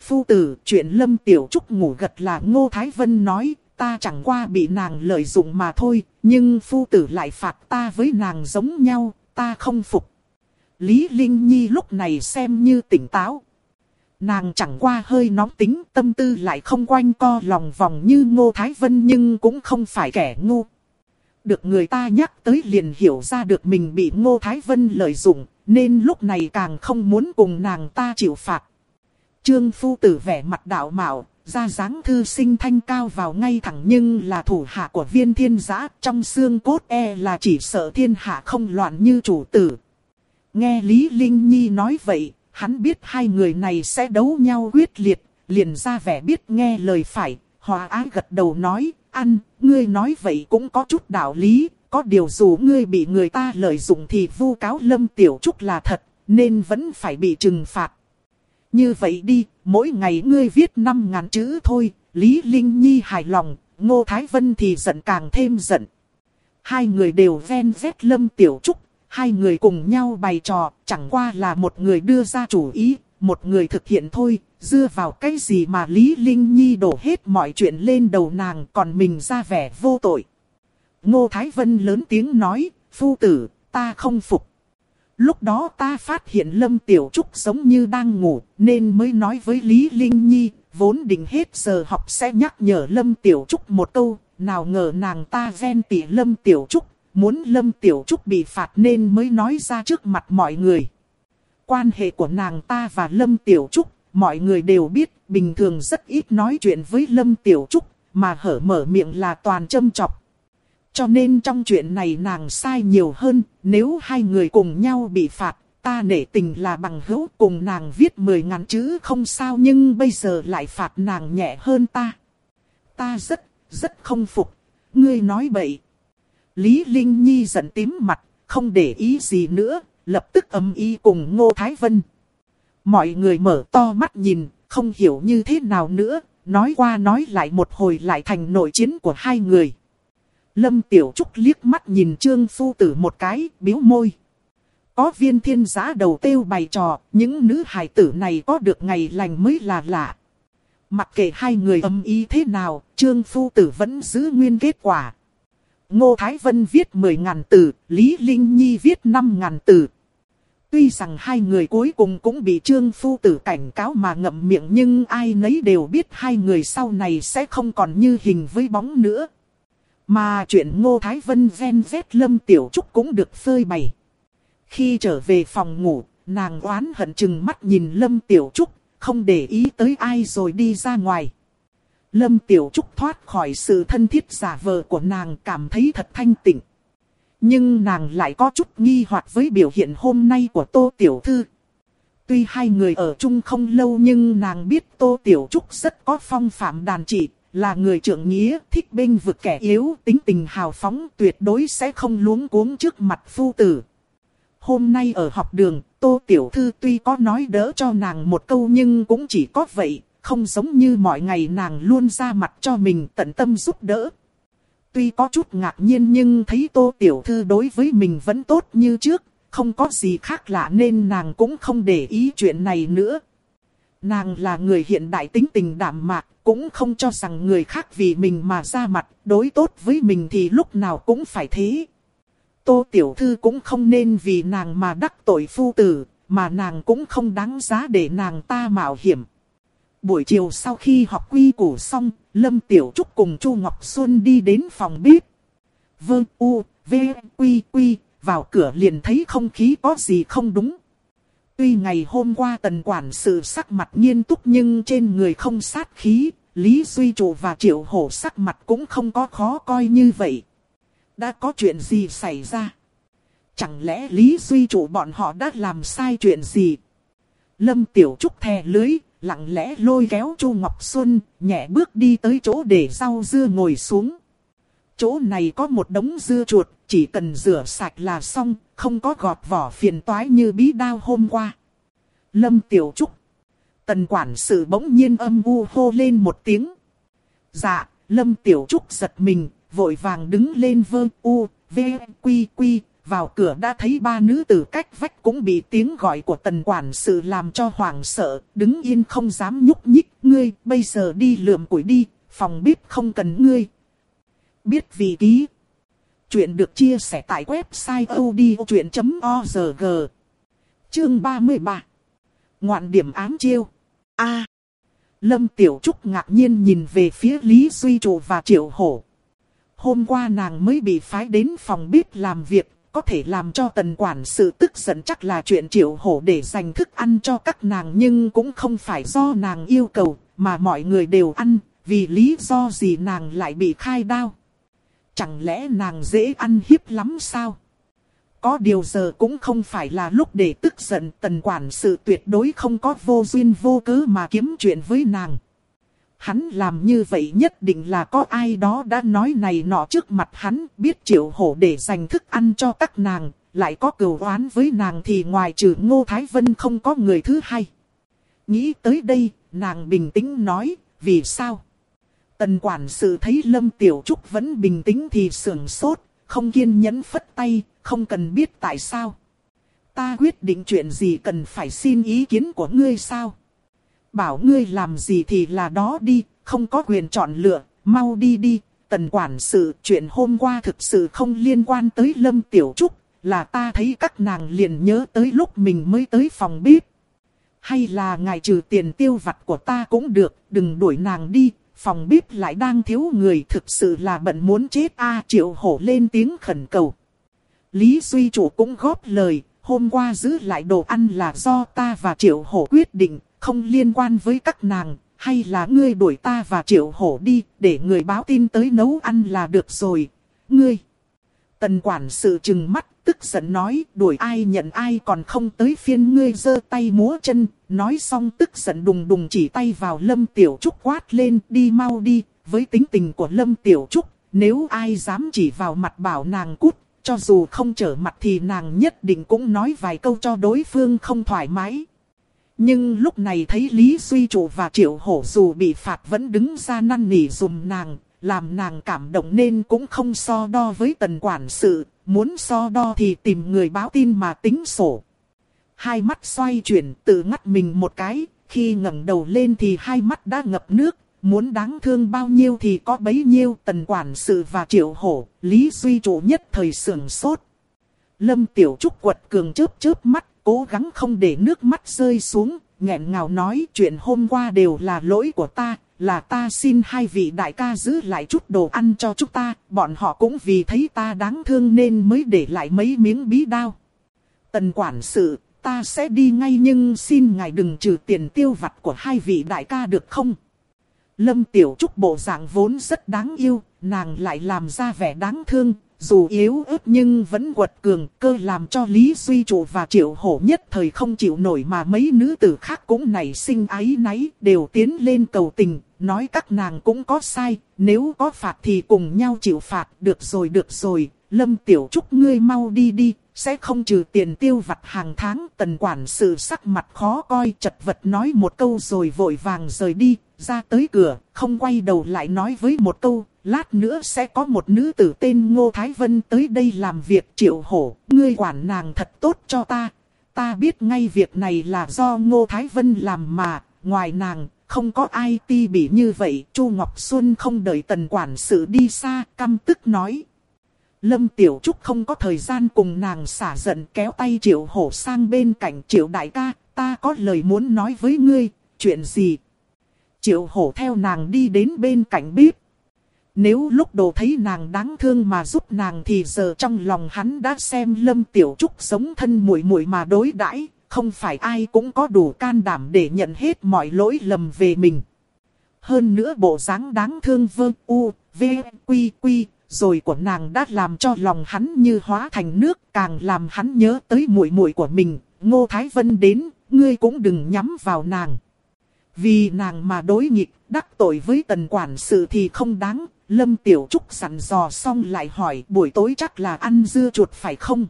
Phu tử, chuyện Lâm Tiểu Trúc ngủ gật là Ngô Thái Vân nói, ta chẳng qua bị nàng lợi dụng mà thôi, nhưng phu tử lại phạt ta với nàng giống nhau, ta không phục. Lý Linh Nhi lúc này xem như tỉnh táo. Nàng chẳng qua hơi nóng tính, tâm tư lại không quanh co lòng vòng như Ngô Thái Vân nhưng cũng không phải kẻ ngu. Được người ta nhắc tới liền hiểu ra được mình bị Ngô Thái Vân lợi dụng, nên lúc này càng không muốn cùng nàng ta chịu phạt. Trương Phu Tử vẻ mặt đạo mạo, ra dáng thư sinh thanh cao vào ngay thẳng nhưng là thủ hạ của viên thiên giã trong xương cốt e là chỉ sợ thiên hạ không loạn như chủ tử. Nghe Lý Linh Nhi nói vậy, hắn biết hai người này sẽ đấu nhau quyết liệt, liền ra vẻ biết nghe lời phải, hòa ái gật đầu nói, ăn, ngươi nói vậy cũng có chút đạo lý, có điều dù ngươi bị người ta lợi dụng thì vu cáo lâm tiểu trúc là thật, nên vẫn phải bị trừng phạt. Như vậy đi, mỗi ngày ngươi viết 5.000 chữ thôi, Lý Linh Nhi hài lòng, Ngô Thái Vân thì giận càng thêm giận. Hai người đều ven vét lâm tiểu trúc, hai người cùng nhau bày trò, chẳng qua là một người đưa ra chủ ý, một người thực hiện thôi, dưa vào cái gì mà Lý Linh Nhi đổ hết mọi chuyện lên đầu nàng còn mình ra vẻ vô tội. Ngô Thái Vân lớn tiếng nói, phu tử, ta không phục. Lúc đó ta phát hiện Lâm Tiểu Trúc giống như đang ngủ, nên mới nói với Lý Linh Nhi, vốn định hết giờ học sẽ nhắc nhở Lâm Tiểu Trúc một câu, nào ngờ nàng ta ven tỉ Lâm Tiểu Trúc, muốn Lâm Tiểu Trúc bị phạt nên mới nói ra trước mặt mọi người. Quan hệ của nàng ta và Lâm Tiểu Trúc, mọi người đều biết, bình thường rất ít nói chuyện với Lâm Tiểu Trúc, mà hở mở miệng là toàn châm chọc. Cho nên trong chuyện này nàng sai nhiều hơn, nếu hai người cùng nhau bị phạt, ta nể tình là bằng hữu cùng nàng viết mười ngàn chữ không sao nhưng bây giờ lại phạt nàng nhẹ hơn ta. Ta rất, rất không phục, ngươi nói bậy. Lý Linh Nhi giận tím mặt, không để ý gì nữa, lập tức âm ý cùng Ngô Thái Vân. Mọi người mở to mắt nhìn, không hiểu như thế nào nữa, nói qua nói lại một hồi lại thành nội chiến của hai người. Lâm Tiểu Trúc liếc mắt nhìn Trương Phu Tử một cái, biếu môi. Có viên thiên giá đầu tiêu bày trò, những nữ hài tử này có được ngày lành mới là lạ. Mặc kệ hai người âm ý thế nào, Trương Phu Tử vẫn giữ nguyên kết quả. Ngô Thái Vân viết 10.000 từ, Lý Linh Nhi viết 5.000 từ. Tuy rằng hai người cuối cùng cũng bị Trương Phu Tử cảnh cáo mà ngậm miệng nhưng ai nấy đều biết hai người sau này sẽ không còn như hình với bóng nữa. Mà chuyện Ngô Thái Vân ven vét Lâm Tiểu Trúc cũng được phơi bày. Khi trở về phòng ngủ, nàng oán hận chừng mắt nhìn Lâm Tiểu Trúc, không để ý tới ai rồi đi ra ngoài. Lâm Tiểu Trúc thoát khỏi sự thân thiết giả vờ của nàng cảm thấy thật thanh tịnh. Nhưng nàng lại có chút nghi hoặc với biểu hiện hôm nay của Tô Tiểu Thư. Tuy hai người ở chung không lâu nhưng nàng biết Tô Tiểu Trúc rất có phong phạm đàn trị, là người trưởng nghĩa, thích binh vực kẻ yếu, tính tình hào phóng, tuyệt đối sẽ không luống cuống trước mặt phu tử. Hôm nay ở học đường, Tô Tiểu Thư tuy có nói đỡ cho nàng một câu nhưng cũng chỉ có vậy, không giống như mọi ngày nàng luôn ra mặt cho mình tận tâm giúp đỡ. Tuy có chút ngạc nhiên nhưng thấy Tô Tiểu Thư đối với mình vẫn tốt như trước, không có gì khác lạ nên nàng cũng không để ý chuyện này nữa. Nàng là người hiện đại tính tình đảm mạc, cũng không cho rằng người khác vì mình mà ra mặt, đối tốt với mình thì lúc nào cũng phải thế. Tô Tiểu Thư cũng không nên vì nàng mà đắc tội phu tử, mà nàng cũng không đáng giá để nàng ta mạo hiểm. Buổi chiều sau khi học quy củ xong, Lâm Tiểu Trúc cùng Chu Ngọc Xuân đi đến phòng bếp. Vương U, V, Quy, Quy, vào cửa liền thấy không khí có gì không đúng. Tuy ngày hôm qua tần quản sự sắc mặt nghiêm túc nhưng trên người không sát khí, Lý Duy Trụ và Triệu Hổ sắc mặt cũng không có khó coi như vậy. Đã có chuyện gì xảy ra? Chẳng lẽ Lý Duy Trụ bọn họ đã làm sai chuyện gì? Lâm Tiểu Trúc thè lưới, lặng lẽ lôi kéo Chu Ngọc Xuân, nhẹ bước đi tới chỗ để rau dưa ngồi xuống. Chỗ này có một đống dưa chuột, chỉ cần rửa sạch là xong, không có gọt vỏ phiền toái như bí đao hôm qua. Lâm Tiểu Trúc. Tần quản sự bỗng nhiên âm u hô lên một tiếng. Dạ, Lâm Tiểu Trúc giật mình, vội vàng đứng lên vơ u, v, quy quy, vào cửa đã thấy ba nữ tử cách vách cũng bị tiếng gọi của tần quản sự làm cho hoảng sợ, đứng yên không dám nhúc nhích, ngươi bây giờ đi lượm củi đi, phòng bếp không cần ngươi. Biết vì ký. Chuyện được chia sẻ tại website odchuyện.org. Chương 33. Ngoạn điểm ám chiêu. A. Lâm Tiểu Trúc ngạc nhiên nhìn về phía Lý Duy Trụ và Triệu Hổ. Hôm qua nàng mới bị phái đến phòng bếp làm việc, có thể làm cho tần quản sự tức giận chắc là chuyện triệu hổ để dành thức ăn cho các nàng nhưng cũng không phải do nàng yêu cầu, mà mọi người đều ăn, vì lý do gì nàng lại bị khai đao. Chẳng lẽ nàng dễ ăn hiếp lắm sao? Có điều giờ cũng không phải là lúc để tức giận tần quản sự tuyệt đối không có vô duyên vô cớ mà kiếm chuyện với nàng. Hắn làm như vậy nhất định là có ai đó đã nói này nọ trước mặt hắn biết triệu hổ để dành thức ăn cho các nàng, lại có cừu oán với nàng thì ngoài trừ Ngô Thái Vân không có người thứ hai. Nghĩ tới đây, nàng bình tĩnh nói, vì sao? Tần quản sự thấy Lâm Tiểu Trúc vẫn bình tĩnh thì sưởng sốt, không kiên nhẫn phất tay, không cần biết tại sao. Ta quyết định chuyện gì cần phải xin ý kiến của ngươi sao? Bảo ngươi làm gì thì là đó đi, không có quyền chọn lựa, mau đi đi. Tần quản sự, chuyện hôm qua thực sự không liên quan tới Lâm Tiểu Trúc, là ta thấy các nàng liền nhớ tới lúc mình mới tới phòng bếp. Hay là ngài trừ tiền tiêu vặt của ta cũng được, đừng đuổi nàng đi, phòng bếp lại đang thiếu người thực sự là bận muốn chết a triệu hổ lên tiếng khẩn cầu. Lý Duy Chủ cũng góp lời, hôm qua giữ lại đồ ăn là do ta và triệu hổ quyết định, không liên quan với các nàng, hay là ngươi đuổi ta và triệu hổ đi, để người báo tin tới nấu ăn là được rồi. Ngươi! Tần quản sự trừng mắt, tức giận nói, đuổi ai nhận ai còn không tới phiên ngươi giơ tay múa chân, nói xong tức giận đùng đùng chỉ tay vào Lâm Tiểu Trúc quát lên, đi mau đi, với tính tình của Lâm Tiểu Trúc, nếu ai dám chỉ vào mặt bảo nàng cút, cho dù không trở mặt thì nàng nhất định cũng nói vài câu cho đối phương không thoải mái. Nhưng lúc này thấy Lý Duy Chủ và Triệu Hổ dù bị phạt vẫn đứng ra năn nỉ dùm nàng, làm nàng cảm động nên cũng không so đo với tần quản sự, muốn so đo thì tìm người báo tin mà tính sổ. Hai mắt xoay chuyển tự ngắt mình một cái, khi ngẩng đầu lên thì hai mắt đã ngập nước, muốn đáng thương bao nhiêu thì có bấy nhiêu tần quản sự và triệu hổ, Lý Duy Chủ nhất thời sưởng sốt. Lâm Tiểu Trúc quật cường chớp chớp mắt, cố gắng không để nước mắt rơi xuống, nghẹn ngào nói chuyện hôm qua đều là lỗi của ta, là ta xin hai vị đại ca giữ lại chút đồ ăn cho chúng ta, bọn họ cũng vì thấy ta đáng thương nên mới để lại mấy miếng bí đao. Tần quản sự, ta sẽ đi ngay nhưng xin ngài đừng trừ tiền tiêu vặt của hai vị đại ca được không? Lâm Tiểu Trúc bộ dạng vốn rất đáng yêu, nàng lại làm ra vẻ đáng thương, dù yếu ớt nhưng vẫn quật cường cơ làm cho Lý Duy Trụ và Triệu Hổ nhất thời không chịu nổi mà mấy nữ tử khác cũng nảy sinh ái náy đều tiến lên cầu tình, nói các nàng cũng có sai, nếu có phạt thì cùng nhau chịu phạt, được rồi được rồi, Lâm Tiểu Trúc ngươi mau đi đi, sẽ không trừ tiền tiêu vặt hàng tháng. Tần quản sự sắc mặt khó coi chật vật nói một câu rồi vội vàng rời đi, ra tới cửa, không quay đầu lại nói với một câu, lát nữa sẽ có một nữ tử tên Ngô Thái Vân tới đây làm việc triệu hổ, ngươi quản nàng thật tốt cho ta. Ta biết ngay việc này là do Ngô Thái Vân làm mà, ngoài nàng, không có ai ti bị như vậy. Chu Ngọc Xuân không đợi tần quản sự đi xa, căm tức nói. Lâm Tiểu Trúc không có thời gian cùng nàng xả giận kéo tay triệu hổ sang bên cạnh triệu đại ca, ta có lời muốn nói với ngươi, chuyện gì? Triệu hổ theo nàng đi đến bên cạnh bếp. Nếu lúc đầu thấy nàng đáng thương mà giúp nàng thì giờ trong lòng hắn đã xem Lâm Tiểu Trúc sống thân muội muội mà đối đãi, không phải ai cũng có đủ can đảm để nhận hết mọi lỗi lầm về mình. Hơn nữa bộ dáng đáng thương vương u, v, quy quy, rồi của nàng đã làm cho lòng hắn như hóa thành nước, càng làm hắn nhớ tới muội muội của mình. Ngô Thái Vân đến, ngươi cũng đừng nhắm vào nàng. Vì nàng mà đối nghịch, đắc tội với tần quản sự thì không đáng. Lâm Tiểu Trúc sẵn dò xong lại hỏi buổi tối chắc là ăn dưa chuột phải không?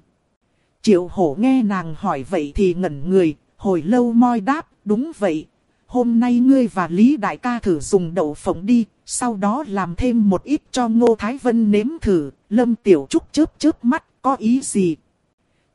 Triệu hổ nghe nàng hỏi vậy thì ngẩn người, hồi lâu moi đáp, đúng vậy. Hôm nay ngươi và Lý Đại ca thử dùng đậu phộng đi, sau đó làm thêm một ít cho Ngô Thái Vân nếm thử. Lâm Tiểu Trúc chớp chớp mắt, có ý gì?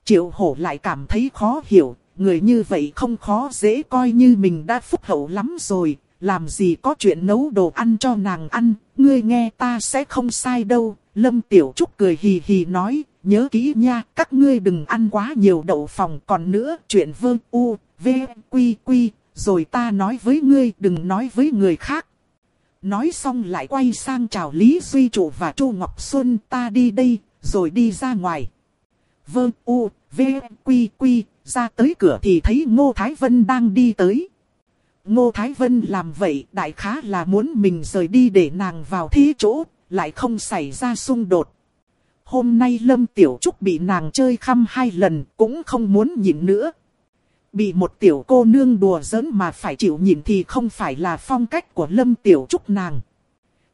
Triệu hổ lại cảm thấy khó hiểu, người như vậy không khó dễ coi như mình đã phúc hậu lắm rồi, làm gì có chuyện nấu đồ ăn cho nàng ăn, ngươi nghe ta sẽ không sai đâu. Lâm Tiểu Trúc cười hì hì nói, nhớ kỹ nha, các ngươi đừng ăn quá nhiều đậu phòng còn nữa, chuyện vương u, v, quy quy, rồi ta nói với ngươi đừng nói với người khác. Nói xong lại quay sang chào Lý Duy Trụ và Chu Ngọc Xuân ta đi đây, rồi đi ra ngoài. Vương u, v, quy quy, ra tới cửa thì thấy Ngô Thái Vân đang đi tới. Ngô Thái Vân làm vậy đại khá là muốn mình rời đi để nàng vào thế chỗ, lại không xảy ra xung đột. Hôm nay Lâm Tiểu Trúc bị nàng chơi khăm hai lần cũng không muốn nhìn nữa. Bị một tiểu cô nương đùa giỡn mà phải chịu nhìn thì không phải là phong cách của Lâm Tiểu Trúc nàng.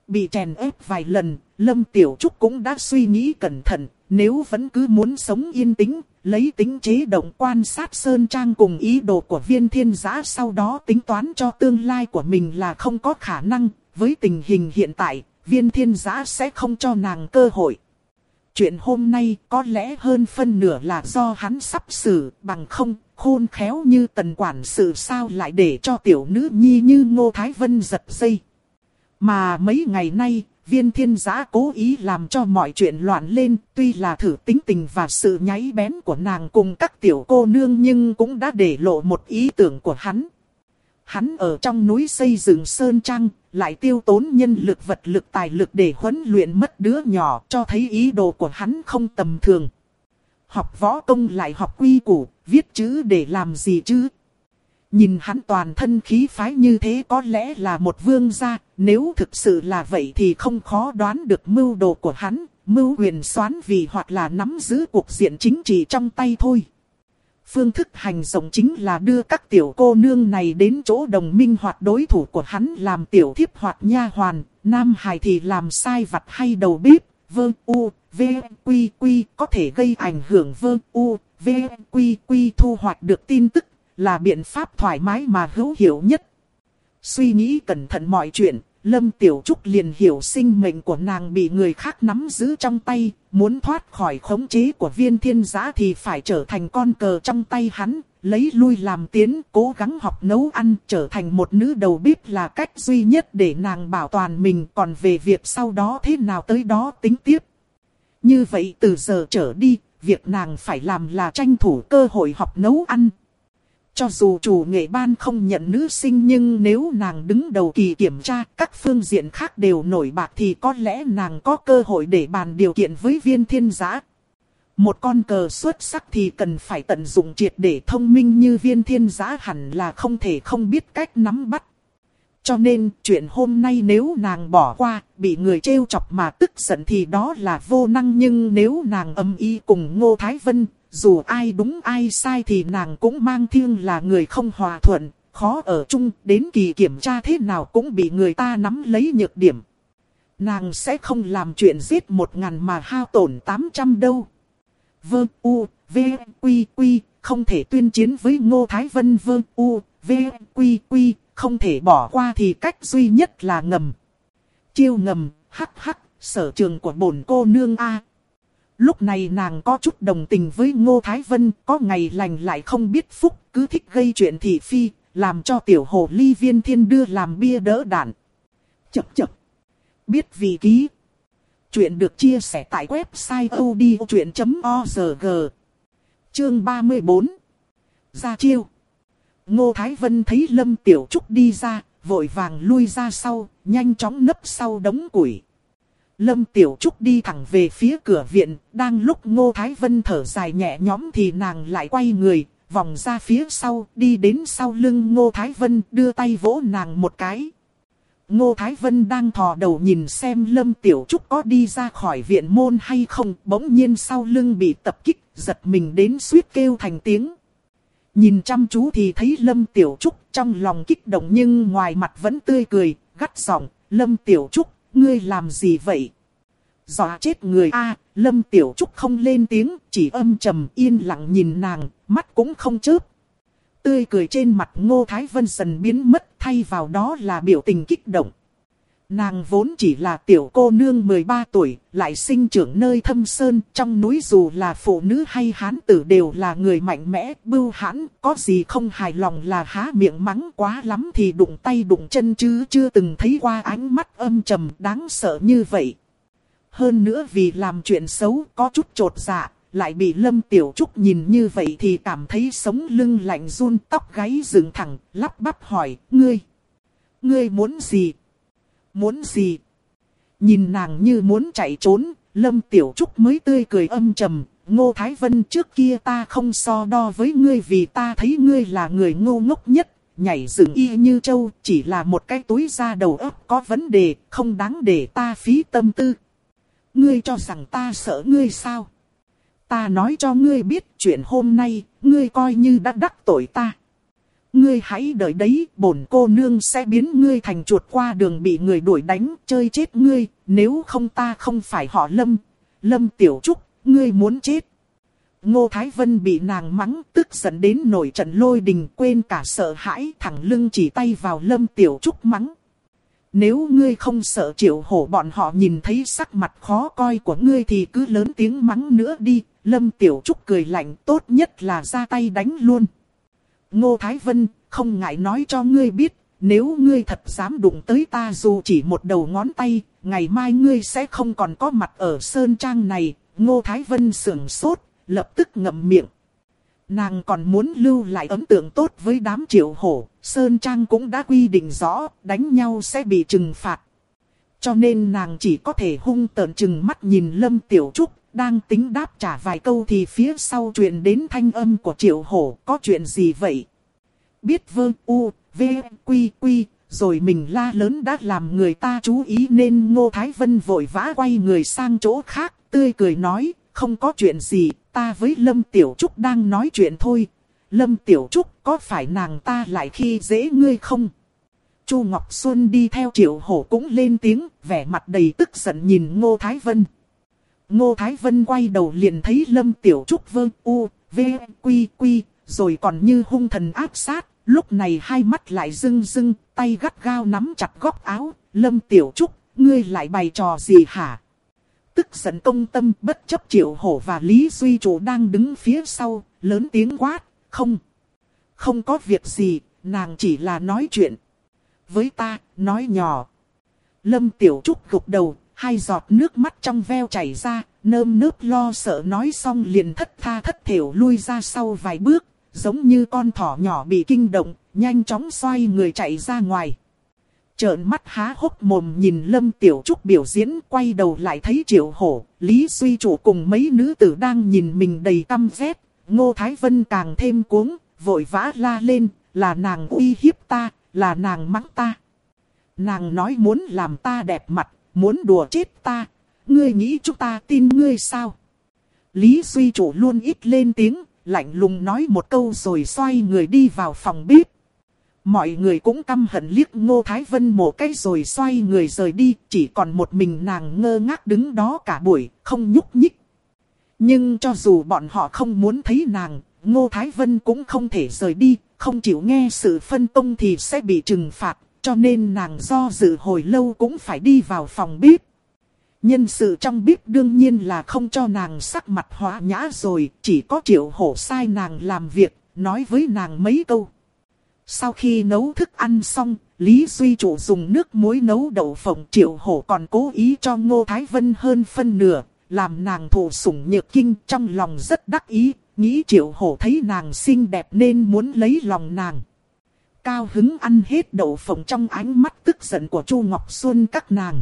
Bị chèn ép vài lần, Lâm Tiểu Trúc cũng đã suy nghĩ cẩn thận, nếu vẫn cứ muốn sống yên tĩnh, lấy tính chế động quan sát Sơn Trang cùng ý đồ của viên thiên giã sau đó tính toán cho tương lai của mình là không có khả năng, với tình hình hiện tại, viên thiên giã sẽ không cho nàng cơ hội. Chuyện hôm nay có lẽ hơn phân nửa là do hắn sắp xử bằng không, khôn khéo như tần quản sự sao lại để cho tiểu nữ nhi như Ngô Thái Vân giật dây. Mà mấy ngày nay, viên thiên giã cố ý làm cho mọi chuyện loạn lên, tuy là thử tính tình và sự nháy bén của nàng cùng các tiểu cô nương nhưng cũng đã để lộ một ý tưởng của hắn. Hắn ở trong núi xây dựng sơn trăng, lại tiêu tốn nhân lực vật lực tài lực để huấn luyện mất đứa nhỏ cho thấy ý đồ của hắn không tầm thường. Học võ công lại học quy củ, viết chữ để làm gì chứ? Nhìn hắn toàn thân khí phái như thế có lẽ là một vương gia, nếu thực sự là vậy thì không khó đoán được mưu đồ của hắn, mưu huyền xoán vì hoặc là nắm giữ cuộc diện chính trị trong tay thôi. Phương thức hành động chính là đưa các tiểu cô nương này đến chỗ đồng minh hoặc đối thủ của hắn làm tiểu thiếp hoặc nha hoàn, nam hài thì làm sai vặt hay đầu bếp, vơ u, v, quy quy có thể gây ảnh hưởng vơ u, v, quy quy thu hoạch được tin tức là biện pháp thoải mái mà hữu hiệu nhất. Suy nghĩ cẩn thận mọi chuyện, Lâm Tiểu Trúc liền hiểu sinh mệnh của nàng bị người khác nắm giữ trong tay, muốn thoát khỏi khống chế của viên thiên giã thì phải trở thành con cờ trong tay hắn, lấy lui làm tiến, cố gắng học nấu ăn, trở thành một nữ đầu bếp là cách duy nhất để nàng bảo toàn mình, còn về việc sau đó thế nào tới đó tính tiếp. Như vậy từ giờ trở đi, việc nàng phải làm là tranh thủ cơ hội học nấu ăn. Cho dù chủ nghệ ban không nhận nữ sinh nhưng nếu nàng đứng đầu kỳ kiểm tra các phương diện khác đều nổi bạc thì có lẽ nàng có cơ hội để bàn điều kiện với viên thiên giã. Một con cờ xuất sắc thì cần phải tận dụng triệt để thông minh như viên thiên giã hẳn là không thể không biết cách nắm bắt. Cho nên chuyện hôm nay nếu nàng bỏ qua, bị người trêu chọc mà tức giận thì đó là vô năng nhưng nếu nàng âm y cùng Ngô Thái Vân, dù ai đúng ai sai thì nàng cũng mang thiêng là người không hòa thuận, khó ở chung, đến kỳ kiểm tra thế nào cũng bị người ta nắm lấy nhược điểm. Nàng sẽ không làm chuyện giết một ngàn mà hao tổn tám trăm đâu. Vơ U, V, Quy, Quy, không thể tuyên chiến với Ngô Thái Vân Vơ U, V, Quy, Quy, không thể bỏ qua thì cách duy nhất là ngầm. Chiêu ngầm, hắc hắc, sở trường của bổn cô nương A. Lúc này nàng có chút đồng tình với Ngô Thái Vân, có ngày lành lại không biết phúc, cứ thích gây chuyện thị phi, làm cho tiểu hồ ly viên thiên đưa làm bia đỡ đạn. Chập chập. Biết vì ký. Chuyện được chia sẻ tại website odchuyện.org. Chương 34. Ra chiêu. Ngô Thái Vân thấy Lâm Tiểu Trúc đi ra, vội vàng lui ra sau, nhanh chóng nấp sau đống củi. Lâm Tiểu Trúc đi thẳng về phía cửa viện, đang lúc Ngô Thái Vân thở dài nhẹ nhõm thì nàng lại quay người, vòng ra phía sau, đi đến sau lưng Ngô Thái Vân, đưa tay vỗ nàng một cái. Ngô Thái Vân đang thò đầu nhìn xem Lâm Tiểu Trúc có đi ra khỏi viện môn hay không, bỗng nhiên sau lưng bị tập kích, giật mình đến suýt kêu thành tiếng. Nhìn chăm chú thì thấy Lâm Tiểu Trúc trong lòng kích động nhưng ngoài mặt vẫn tươi cười, gắt giọng, Lâm Tiểu Trúc, ngươi làm gì vậy? Dọa chết người a Lâm Tiểu Trúc không lên tiếng, chỉ âm trầm yên lặng nhìn nàng, mắt cũng không chớp. Tươi cười trên mặt Ngô Thái Vân dần biến mất, thay vào đó là biểu tình kích động. Nàng vốn chỉ là tiểu cô nương 13 tuổi, lại sinh trưởng nơi thâm sơn, trong núi dù là phụ nữ hay hán tử đều là người mạnh mẽ, bưu hãn, có gì không hài lòng là há miệng mắng quá lắm thì đụng tay đụng chân chứ chưa từng thấy qua ánh mắt âm trầm đáng sợ như vậy. Hơn nữa vì làm chuyện xấu có chút trột dạ, lại bị Lâm Tiểu Trúc nhìn như vậy thì cảm thấy sống lưng lạnh run tóc gáy dựng thẳng, lắp bắp hỏi, ngươi, ngươi muốn gì? Muốn gì? Nhìn nàng như muốn chạy trốn, Lâm Tiểu Trúc mới tươi cười âm trầm. Ngô Thái Vân trước kia ta không so đo với ngươi vì ta thấy ngươi là người ngô ngốc nhất. Nhảy dựng y như châu chỉ là một cái túi da đầu óc có vấn đề, không đáng để ta phí tâm tư. Ngươi cho rằng ta sợ ngươi sao? Ta nói cho ngươi biết chuyện hôm nay, ngươi coi như đã đắc tội ta. Ngươi hãy đợi đấy, bổn cô nương sẽ biến ngươi thành chuột qua đường bị người đuổi đánh, chơi chết ngươi, nếu không ta không phải họ Lâm. Lâm Tiểu Trúc, ngươi muốn chết. Ngô Thái Vân bị nàng mắng, tức giận đến nổi trận lôi đình, quên cả sợ hãi, thẳng lưng chỉ tay vào Lâm Tiểu Trúc mắng. Nếu ngươi không sợ triệu hổ bọn họ nhìn thấy sắc mặt khó coi của ngươi thì cứ lớn tiếng mắng nữa đi, Lâm Tiểu Trúc cười lạnh tốt nhất là ra tay đánh luôn. Ngô Thái Vân, không ngại nói cho ngươi biết, nếu ngươi thật dám đụng tới ta dù chỉ một đầu ngón tay, ngày mai ngươi sẽ không còn có mặt ở Sơn Trang này. Ngô Thái Vân sưởng sốt, lập tức ngậm miệng. Nàng còn muốn lưu lại ấn tượng tốt với đám triệu hổ, Sơn Trang cũng đã quy định rõ, đánh nhau sẽ bị trừng phạt. Cho nên nàng chỉ có thể hung tợn chừng mắt nhìn Lâm Tiểu Trúc, đang tính đáp trả vài câu thì phía sau truyền đến thanh âm của triệu hổ, có chuyện gì vậy? Biết vơ u, v, quy quy, rồi mình la lớn đã làm người ta chú ý nên Ngô Thái Vân vội vã quay người sang chỗ khác, tươi cười nói, không có chuyện gì, ta với Lâm Tiểu Trúc đang nói chuyện thôi. Lâm Tiểu Trúc có phải nàng ta lại khi dễ ngươi không? Chu Ngọc Xuân đi theo triệu hổ cũng lên tiếng, vẻ mặt đầy tức giận nhìn Ngô Thái Vân. Ngô Thái Vân quay đầu liền thấy Lâm Tiểu Trúc vương u, v, quy quy, rồi còn như hung thần áp sát. Lúc này hai mắt lại rưng rưng, tay gắt gao nắm chặt góc áo. Lâm Tiểu Trúc, ngươi lại bày trò gì hả? Tức giận công tâm bất chấp triệu hổ và Lý Duy Chủ đang đứng phía sau, lớn tiếng quát, không. Không có việc gì, nàng chỉ là nói chuyện. Với ta, nói nhỏ. Lâm Tiểu Trúc gục đầu, hai giọt nước mắt trong veo chảy ra, nơm nớp lo sợ nói xong liền thất tha thất thiểu lui ra sau vài bước, giống như con thỏ nhỏ bị kinh động, nhanh chóng xoay người chạy ra ngoài. Trợn mắt há hốc mồm nhìn Lâm Tiểu Trúc biểu diễn quay đầu lại thấy Triệu Hổ, Lý Suy Chủ cùng mấy nữ tử đang nhìn mình đầy căm ghét. Ngô Thái Vân càng thêm cuống, vội vã la lên, là nàng uy hiếp ta, là nàng mắng ta. Nàng nói muốn làm ta đẹp mặt, muốn đùa chết ta, ngươi nghĩ chúng ta tin ngươi sao? Lý Duy Chủ luôn ít lên tiếng, lạnh lùng nói một câu rồi xoay người đi vào phòng bếp. Mọi người cũng căm hận liếc Ngô Thái Vân một cái rồi xoay người rời đi, chỉ còn một mình nàng ngơ ngác đứng đó cả buổi, không nhúc nhích. Nhưng cho dù bọn họ không muốn thấy nàng, Ngô Thái Vân cũng không thể rời đi, không chịu nghe sự phân công thì sẽ bị trừng phạt, cho nên nàng do dự hồi lâu cũng phải đi vào phòng bếp. Nhân sự trong bếp đương nhiên là không cho nàng sắc mặt hóa nhã rồi, chỉ có triệu hổ sai nàng làm việc, nói với nàng mấy câu. Sau khi nấu thức ăn xong, Lý Duy Chủ dùng nước muối nấu đậu phộng triệu hổ còn cố ý cho Ngô Thái Vân hơn phân nửa, làm nàng thụ sủng nhược kinh trong lòng rất đắc ý, nghĩ triệu hổ thấy nàng xinh đẹp nên muốn lấy lòng nàng. Cao hứng ăn hết đậu phộng trong ánh mắt tức giận của Chu Ngọc Xuân các nàng.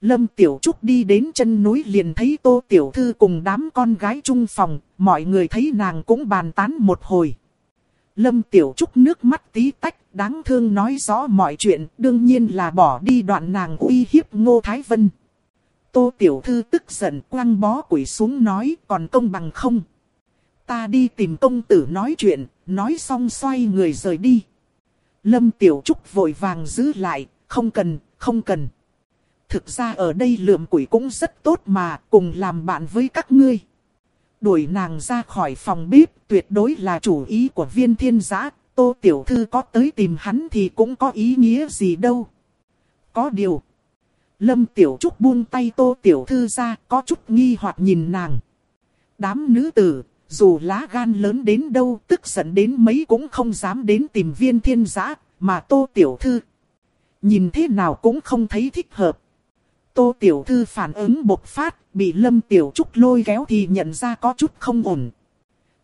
Lâm Tiểu Trúc đi đến chân núi liền thấy Tô Tiểu Thư cùng đám con gái chung phòng, mọi người thấy nàng cũng bàn tán một hồi. Lâm Tiểu Trúc nước mắt tí tách, đáng thương nói rõ mọi chuyện, đương nhiên là bỏ đi đoạn nàng uy hiếp Ngô Thái Vân. Tô Tiểu Thư tức giận quăng bó quỷ xuống nói còn công bằng không. Ta đi tìm công tử nói chuyện, nói xong xoay người rời đi. Lâm Tiểu Trúc vội vàng giữ lại, không cần, không cần. Thực ra ở đây lượm quỷ cũng rất tốt mà, cùng làm bạn với các ngươi. Đuổi nàng ra khỏi phòng bếp, tuyệt đối là chủ ý của viên thiên giã. Tô Tiểu Thư có tới tìm hắn thì cũng có ý nghĩa gì đâu. Có điều. Lâm Tiểu Trúc buông tay Tô Tiểu Thư ra, có chút nghi hoặc nhìn nàng. Đám nữ tử, dù lá gan lớn đến đâu, tức giận đến mấy cũng không dám đến tìm viên thiên giã, mà Tô Tiểu Thư. Nhìn thế nào cũng không thấy thích hợp. Tô Tiểu Thư phản ứng bộc phát, bị Lâm Tiểu Trúc lôi kéo thì nhận ra có chút không ổn.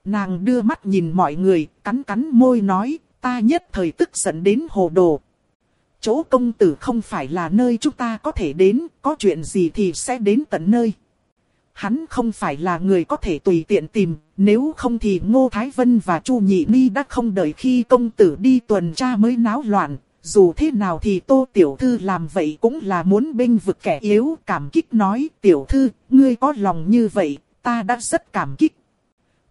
Nàng đưa mắt nhìn mọi người, cắn cắn môi nói, ta nhất thời tức giận đến hồ đồ. Chỗ công tử không phải là nơi chúng ta có thể đến, có chuyện gì thì sẽ đến tận nơi. Hắn không phải là người có thể tùy tiện tìm, nếu không thì Ngô Thái Vân và Chu Nhị Ni đã không đợi khi công tử đi tuần tra mới náo loạn, dù thế nào thì tô tiểu thư làm vậy cũng là muốn binh vực kẻ yếu cảm kích nói tiểu thư, ngươi có lòng như vậy, ta đã rất cảm kích.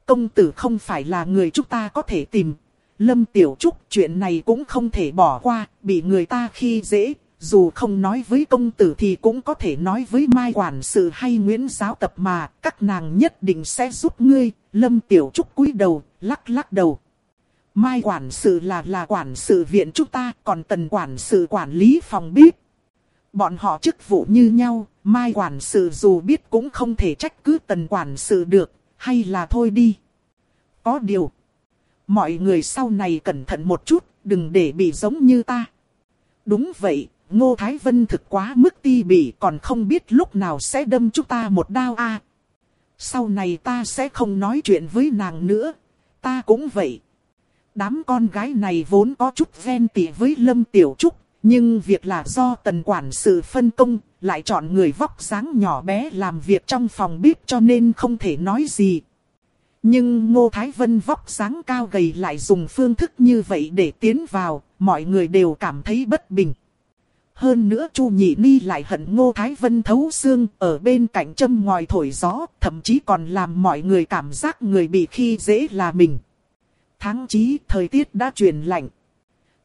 Công tử không phải là người chúng ta có thể tìm. Lâm Tiểu Trúc chuyện này cũng không thể bỏ qua, bị người ta khi dễ, dù không nói với công tử thì cũng có thể nói với Mai Quản sự hay Nguyễn Giáo Tập mà, các nàng nhất định sẽ giúp ngươi. Lâm Tiểu Trúc cúi đầu, lắc lắc đầu. Mai quản sự là là quản sự viện chúng ta, còn tần quản sự quản lý phòng bếp. Bọn họ chức vụ như nhau, mai quản sự dù biết cũng không thể trách cứ tần quản sự được, hay là thôi đi. Có điều, mọi người sau này cẩn thận một chút, đừng để bị giống như ta. Đúng vậy, Ngô Thái Vân thực quá mức ti bỉ còn không biết lúc nào sẽ đâm chúng ta một đao a. Sau này ta sẽ không nói chuyện với nàng nữa, ta cũng vậy. Đám con gái này vốn có chút ven tỉ với Lâm Tiểu Trúc, nhưng việc là do tần quản sự phân công, lại chọn người vóc dáng nhỏ bé làm việc trong phòng bếp cho nên không thể nói gì. Nhưng Ngô Thái Vân vóc dáng cao gầy lại dùng phương thức như vậy để tiến vào, mọi người đều cảm thấy bất bình. Hơn nữa Chu Nhị Ni lại hận Ngô Thái Vân thấu xương ở bên cạnh châm ngòi thổi gió, thậm chí còn làm mọi người cảm giác người bị khi dễ là mình. Tháng chí thời tiết đã chuyển lạnh.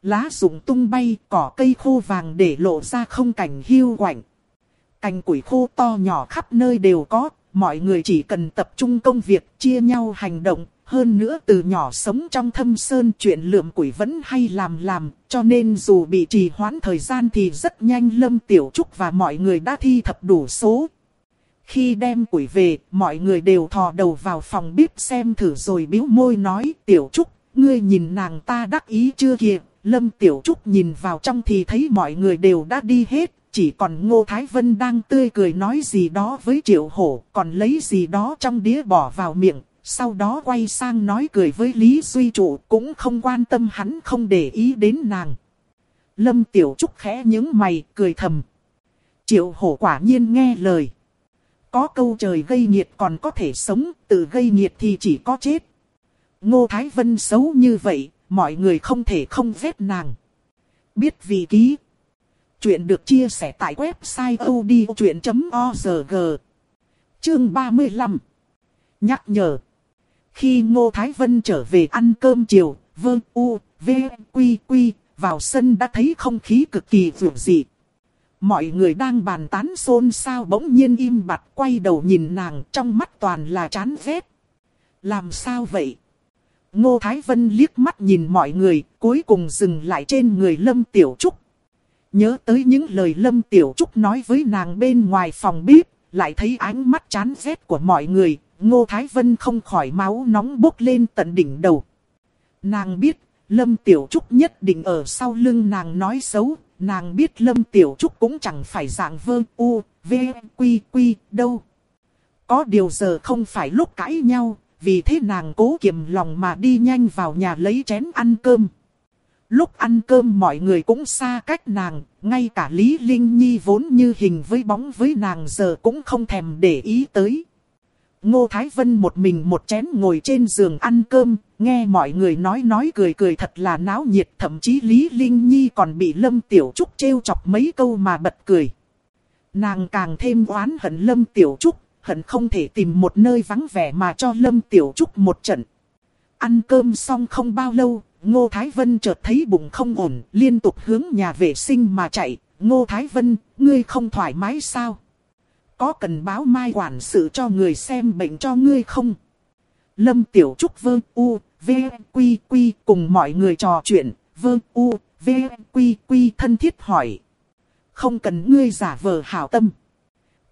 Lá rụng tung bay, cỏ cây khô vàng để lộ ra không cảnh hiu quạnh. Cành củi khô to nhỏ khắp nơi đều có, mọi người chỉ cần tập trung công việc, chia nhau hành động. Hơn nữa từ nhỏ sống trong thâm sơn chuyện lượm củi vẫn hay làm làm, cho nên dù bị trì hoãn thời gian thì rất nhanh Lâm Tiểu Trúc và mọi người đã thi thập đủ số. Khi đem củi về, mọi người đều thò đầu vào phòng bếp xem thử rồi biếu môi nói Tiểu Trúc, ngươi nhìn nàng ta đắc ý chưa kìa. Lâm Tiểu Trúc nhìn vào trong thì thấy mọi người đều đã đi hết, chỉ còn Ngô Thái Vân đang tươi cười nói gì đó với Triệu Hổ, còn lấy gì đó trong đĩa bỏ vào miệng, sau đó quay sang nói cười với Lý Duy Trụ cũng không quan tâm hắn không để ý đến nàng. Lâm Tiểu Trúc khẽ nhướng mày, cười thầm. Triệu Hổ quả nhiên nghe lời. Có câu trời gây nhiệt còn có thể sống, tự gây nhiệt thì chỉ có chết. Ngô Thái Vân xấu như vậy, mọi người không thể không vết nàng. Biết vì ký. Chuyện được chia sẻ tại website odchuyện.org. Chương 35. Nhắc nhở. Khi Ngô Thái Vân trở về ăn cơm chiều, vương u, v, quy quy, vào sân đã thấy không khí cực kỳ vượt dị. Mọi người đang bàn tán xôn xao bỗng nhiên im bặt quay đầu nhìn nàng trong mắt toàn là chán ghét. Làm sao vậy? Ngô Thái Vân liếc mắt nhìn mọi người, cuối cùng dừng lại trên người Lâm Tiểu Trúc. Nhớ tới những lời Lâm Tiểu Trúc nói với nàng bên ngoài phòng bếp, lại thấy ánh mắt chán ghét của mọi người, Ngô Thái Vân không khỏi máu nóng bốc lên tận đỉnh đầu. Nàng biết, Lâm Tiểu Trúc nhất định ở sau lưng nàng nói xấu, nàng biết Lâm Tiểu Trúc cũng chẳng phải dạng vơ u, v, quy quy đâu. Có điều giờ không phải lúc cãi nhau, vì thế nàng cố kiềm lòng mà đi nhanh vào nhà lấy chén ăn cơm. Lúc ăn cơm mọi người cũng xa cách nàng, ngay cả Lý Linh Nhi vốn như hình với bóng với nàng giờ cũng không thèm để ý tới. Ngô Thái Vân một mình một chén ngồi trên giường ăn cơm, nghe mọi người nói nói cười cười thật là náo nhiệt. Thậm chí Lý Linh Nhi còn bị Lâm Tiểu Trúc trêu chọc mấy câu mà bật cười. Nàng càng thêm oán hận Lâm Tiểu Trúc, hận không thể tìm một nơi vắng vẻ mà cho Lâm Tiểu Trúc một trận. Ăn cơm xong không bao lâu, Ngô Thái Vân chợt thấy bụng không ổn, liên tục hướng nhà vệ sinh mà chạy. Ngô Thái Vân, ngươi không thoải mái sao? Có cần báo mai quản sự cho người xem bệnh cho ngươi không? Lâm Tiểu Trúc vơ u, v, quy quy cùng mọi người trò chuyện, vơ u, v, quy quy thân thiết hỏi. Không cần ngươi giả vờ hảo tâm.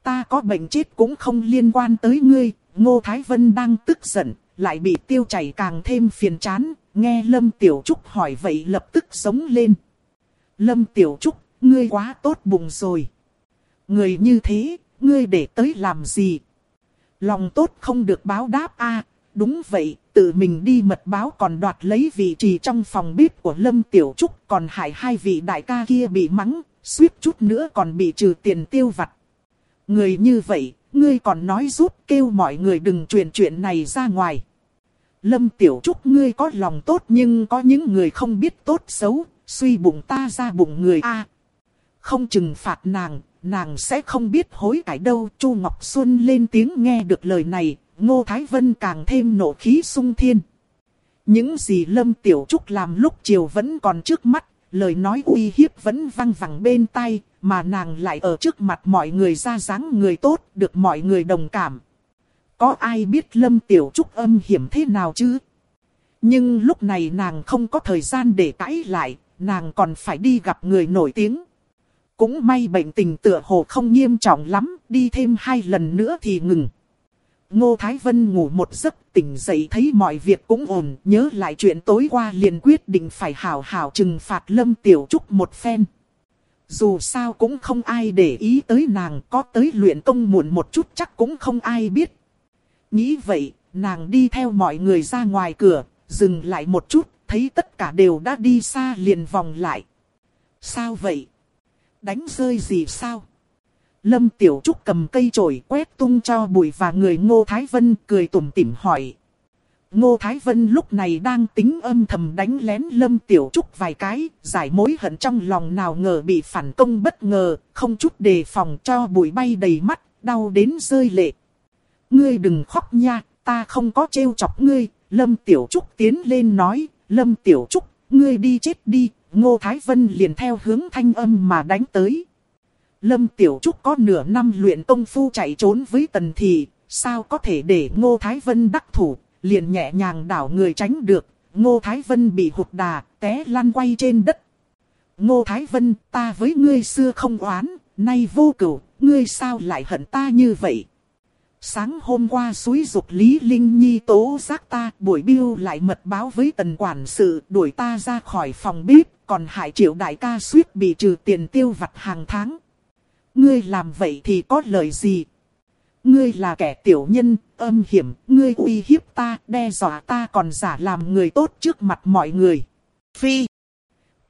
Ta có bệnh chết cũng không liên quan tới ngươi, Ngô Thái Vân đang tức giận, lại bị tiêu chảy càng thêm phiền chán, nghe Lâm Tiểu Trúc hỏi vậy lập tức sống lên. Lâm Tiểu Trúc, ngươi quá tốt bụng rồi. Người như thế, ngươi để tới làm gì? Lòng tốt không được báo đáp a đúng vậy, tự mình đi mật báo còn đoạt lấy vị trí trong phòng bếp của Lâm Tiểu Trúc, còn hại hai vị đại ca kia bị mắng, suýt chút nữa còn bị trừ tiền tiêu vặt. Người như vậy, ngươi còn nói giúp kêu mọi người đừng truyền chuyện này ra ngoài. Lâm Tiểu Trúc ngươi có lòng tốt nhưng có những người không biết tốt xấu, suy bụng ta ra bụng người a. không trừng phạt nàng, nàng sẽ không biết hối cải đâu. Chu Ngọc Xuân lên tiếng nghe được lời này, Ngô Thái Vân càng thêm nộ khí sung thiên. Những gì Lâm Tiểu Trúc làm lúc chiều vẫn còn trước mắt, lời nói uy hiếp vẫn văng vẳng bên tai, mà nàng lại ở trước mặt mọi người ra dáng người tốt, được mọi người đồng cảm. Có ai biết Lâm Tiểu Trúc âm hiểm thế nào chứ? Nhưng lúc này nàng không có thời gian để cãi lại, nàng còn phải đi gặp người nổi tiếng. Cũng may bệnh tình tựa hồ không nghiêm trọng lắm, đi thêm hai lần nữa thì ngừng. Ngô Thái Vân ngủ một giấc tỉnh dậy thấy mọi việc cũng ổn, nhớ lại chuyện tối qua liền quyết định phải hảo hảo trừng phạt Lâm Tiểu Trúc một phen. Dù sao cũng không ai để ý tới nàng, có tới luyện công muộn một chút chắc cũng không ai biết. Nghĩ vậy, nàng đi theo mọi người ra ngoài cửa, dừng lại một chút, thấy tất cả đều đã đi xa liền vòng lại. Sao vậy? Đánh rơi gì sao? Lâm Tiểu Trúc cầm cây chổi quét tung cho bụi và người Ngô Thái Vân cười tủm tỉm hỏi. Ngô Thái Vân lúc này đang tính âm thầm đánh lén Lâm Tiểu Trúc vài cái, giải mối hận trong lòng nào ngờ bị phản công bất ngờ, không chút đề phòng cho bụi bay đầy mắt, đau đến rơi lệ. Ngươi đừng khóc nha, ta không có trêu chọc ngươi, Lâm Tiểu Trúc tiến lên nói, Lâm Tiểu Trúc, ngươi đi chết đi, Ngô Thái Vân liền theo hướng thanh âm mà đánh tới. Lâm Tiểu Trúc có nửa năm luyện công phu chạy trốn với Tần Thị, sao có thể để Ngô Thái Vân đắc thủ, liền nhẹ nhàng đảo người tránh được, Ngô Thái Vân bị hụt đà, té lăn quay trên đất. Ngô Thái Vân, ta với ngươi xưa không oán, nay vô cửu, ngươi sao lại hận ta như vậy? Sáng hôm qua suối dục Lý Linh Nhi tố giác ta, buổi biêu lại mật báo với tần quản sự, đuổi ta ra khỏi phòng bếp, còn hại triệu đại ca suýt bị trừ tiền tiêu vặt hàng tháng. Ngươi làm vậy thì có lợi gì? Ngươi là kẻ tiểu nhân, âm hiểm, ngươi uy hiếp ta, đe dọa ta còn giả làm người tốt trước mặt mọi người. Phi!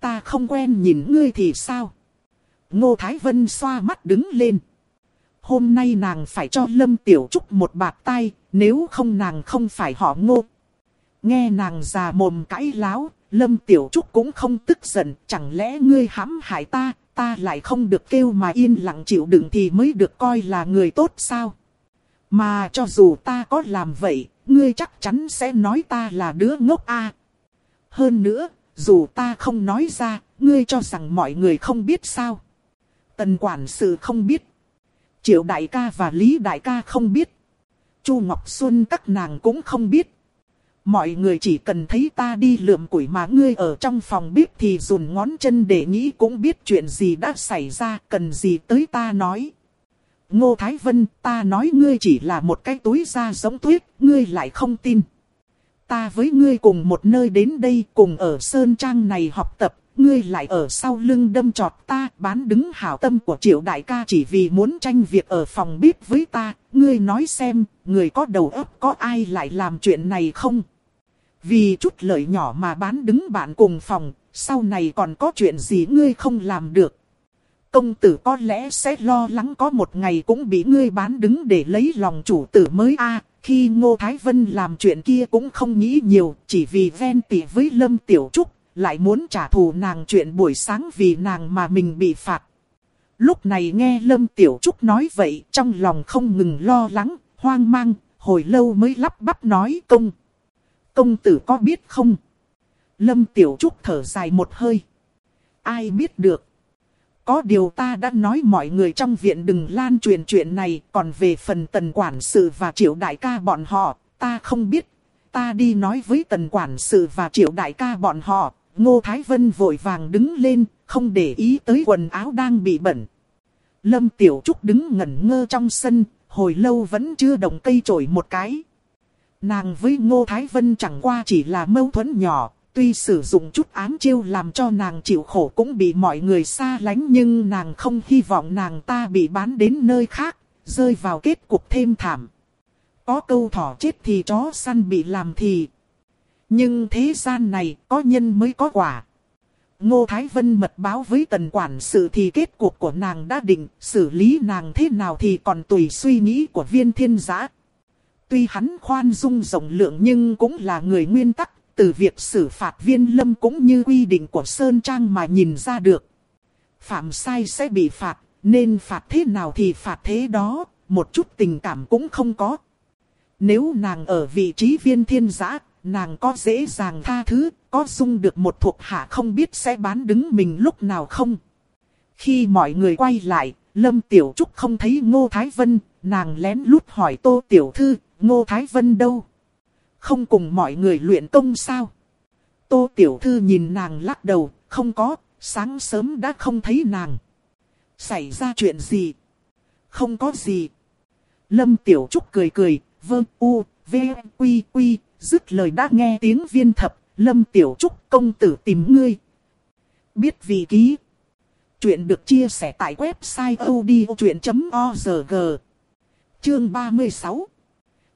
Ta không quen nhìn ngươi thì sao? Ngô Thái Vân xoa mắt đứng lên. Hôm nay nàng phải cho Lâm Tiểu Trúc một bạc tay, nếu không nàng không phải họ ngô. Nghe nàng già mồm cãi láo, Lâm Tiểu Trúc cũng không tức giận, chẳng lẽ ngươi hãm hại ta, ta lại không được kêu mà yên lặng chịu đựng thì mới được coi là người tốt sao? Mà cho dù ta có làm vậy, ngươi chắc chắn sẽ nói ta là đứa ngốc a. Hơn nữa, dù ta không nói ra, ngươi cho rằng mọi người không biết sao? Tần quản sự không biết. Triệu đại ca và Lý đại ca không biết. Chu Ngọc Xuân các nàng cũng không biết. Mọi người chỉ cần thấy ta đi lượm củi mà ngươi ở trong phòng bếp thì dùng ngón chân để nghĩ cũng biết chuyện gì đã xảy ra, cần gì tới ta nói. Ngô Thái Vân, ta nói ngươi chỉ là một cái túi da giống tuyết, ngươi lại không tin. Ta với ngươi cùng một nơi đến đây, cùng ở Sơn Trang này học tập, ngươi lại ở sau lưng đâm trọt ta, bán đứng hảo tâm của triệu đại ca chỉ vì muốn tranh việc ở phòng bếp với ta, ngươi nói xem, người có đầu óc có ai lại làm chuyện này không? Vì chút lợi nhỏ mà bán đứng bạn cùng phòng, sau này còn có chuyện gì ngươi không làm được. Công tử có lẽ sẽ lo lắng có một ngày cũng bị ngươi bán đứng để lấy lòng chủ tử mới a Khi Ngô Thái Vân làm chuyện kia cũng không nghĩ nhiều, chỉ vì ven tỉ với Lâm Tiểu Trúc, lại muốn trả thù nàng chuyện buổi sáng vì nàng mà mình bị phạt. Lúc này nghe Lâm Tiểu Trúc nói vậy, trong lòng không ngừng lo lắng, hoang mang, hồi lâu mới lắp bắp nói công. Công tử có biết không? Lâm Tiểu Trúc thở dài một hơi. Ai biết được? Có điều ta đã nói mọi người trong viện đừng lan truyền chuyện này, còn về phần tần quản sự và triệu đại ca bọn họ, ta không biết. Ta đi nói với tần quản sự và triệu đại ca bọn họ, Ngô Thái Vân vội vàng đứng lên, không để ý tới quần áo đang bị bẩn. Lâm Tiểu Trúc đứng ngẩn ngơ trong sân, hồi lâu vẫn chưa động cây trổi một cái. Nàng với Ngô Thái Vân chẳng qua chỉ là mâu thuẫn nhỏ, tuy sử dụng chút ám chiêu làm cho nàng chịu khổ cũng bị mọi người xa lánh nhưng nàng không hy vọng nàng ta bị bán đến nơi khác, rơi vào kết cục thêm thảm. Có câu thỏ chết thì chó săn bị làm thì. Nhưng thế gian này có nhân mới có quả. Ngô Thái Vân mật báo với tần quản sự thì kết cục của nàng đã định, xử lý nàng thế nào thì còn tùy suy nghĩ của viên thiên giã. Tuy hắn khoan dung rộng lượng nhưng cũng là người nguyên tắc, từ việc xử phạt viên lâm cũng như quy định của Sơn Trang mà nhìn ra được. Phạm sai sẽ bị phạt, nên phạt thế nào thì phạt thế đó, một chút tình cảm cũng không có. Nếu nàng ở vị trí viên thiên giã, nàng có dễ dàng tha thứ, có dung được một thuộc hạ không biết sẽ bán đứng mình lúc nào không. Khi mọi người quay lại, Lâm Tiểu Trúc không thấy Ngô Thái Vân, nàng lén lút hỏi Tô Tiểu Thư, Ngô Thái Vân đâu? Không cùng mọi người luyện công sao? Tô Tiểu Thư nhìn nàng lắc đầu, không có, sáng sớm đã không thấy nàng. Xảy ra chuyện gì? Không có gì. Lâm Tiểu Trúc cười cười, vâng u, v, quy quy, dứt lời đã nghe tiếng viên thập, Lâm Tiểu Trúc công tử tìm ngươi. Biết vì ký. Chuyện được chia sẻ tại website odchuyện.org. Chương 36.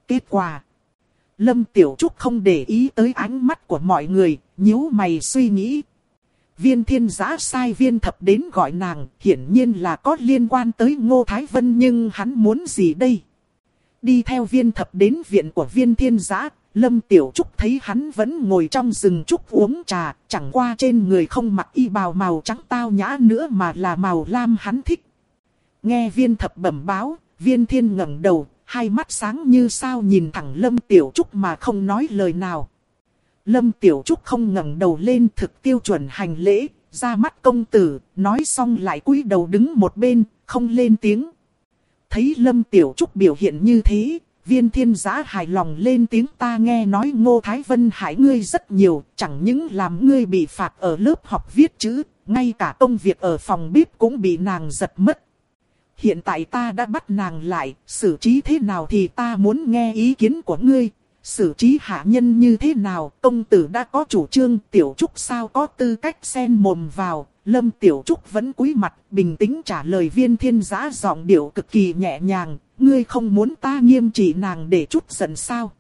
Kết quả. Lâm Tiểu Trúc không để ý tới ánh mắt của mọi người, nhíu mày suy nghĩ. Viên thiên giã sai viên thập đến gọi nàng, hiển nhiên là có liên quan tới Ngô Thái Vân nhưng hắn muốn gì đây? Đi theo viên thập đến viện của viên thiên giã, Lâm Tiểu Trúc thấy hắn vẫn ngồi trong rừng trúc uống trà, chẳng qua trên người không mặc y bào màu trắng tao nhã nữa mà là màu lam hắn thích. Nghe viên thập bẩm báo, viên thiên ngẩng đầu, hai mắt sáng như sao nhìn thẳng Lâm Tiểu Trúc mà không nói lời nào. Lâm Tiểu Trúc không ngẩng đầu lên thực tiêu chuẩn hành lễ, ra mắt công tử, nói xong lại cúi đầu đứng một bên, không lên tiếng. Thấy Lâm Tiểu Trúc biểu hiện như thế, viên thiên giã hài lòng lên tiếng ta nghe nói Ngô Thái Vân hại ngươi rất nhiều, chẳng những làm ngươi bị phạt ở lớp học viết chữ, ngay cả công việc ở phòng bếp cũng bị nàng giật mất. Hiện tại ta đã bắt nàng lại, xử trí thế nào thì ta muốn nghe ý kiến của ngươi. Xử trí hạ nhân như thế nào, công tử đã có chủ trương, tiểu trúc sao có tư cách xen mồm vào. Lâm tiểu trúc vẫn cúi mặt, bình tĩnh trả lời viên thiên giã giọng điệu cực kỳ nhẹ nhàng. Ngươi không muốn ta nghiêm trị nàng để chút giận sao?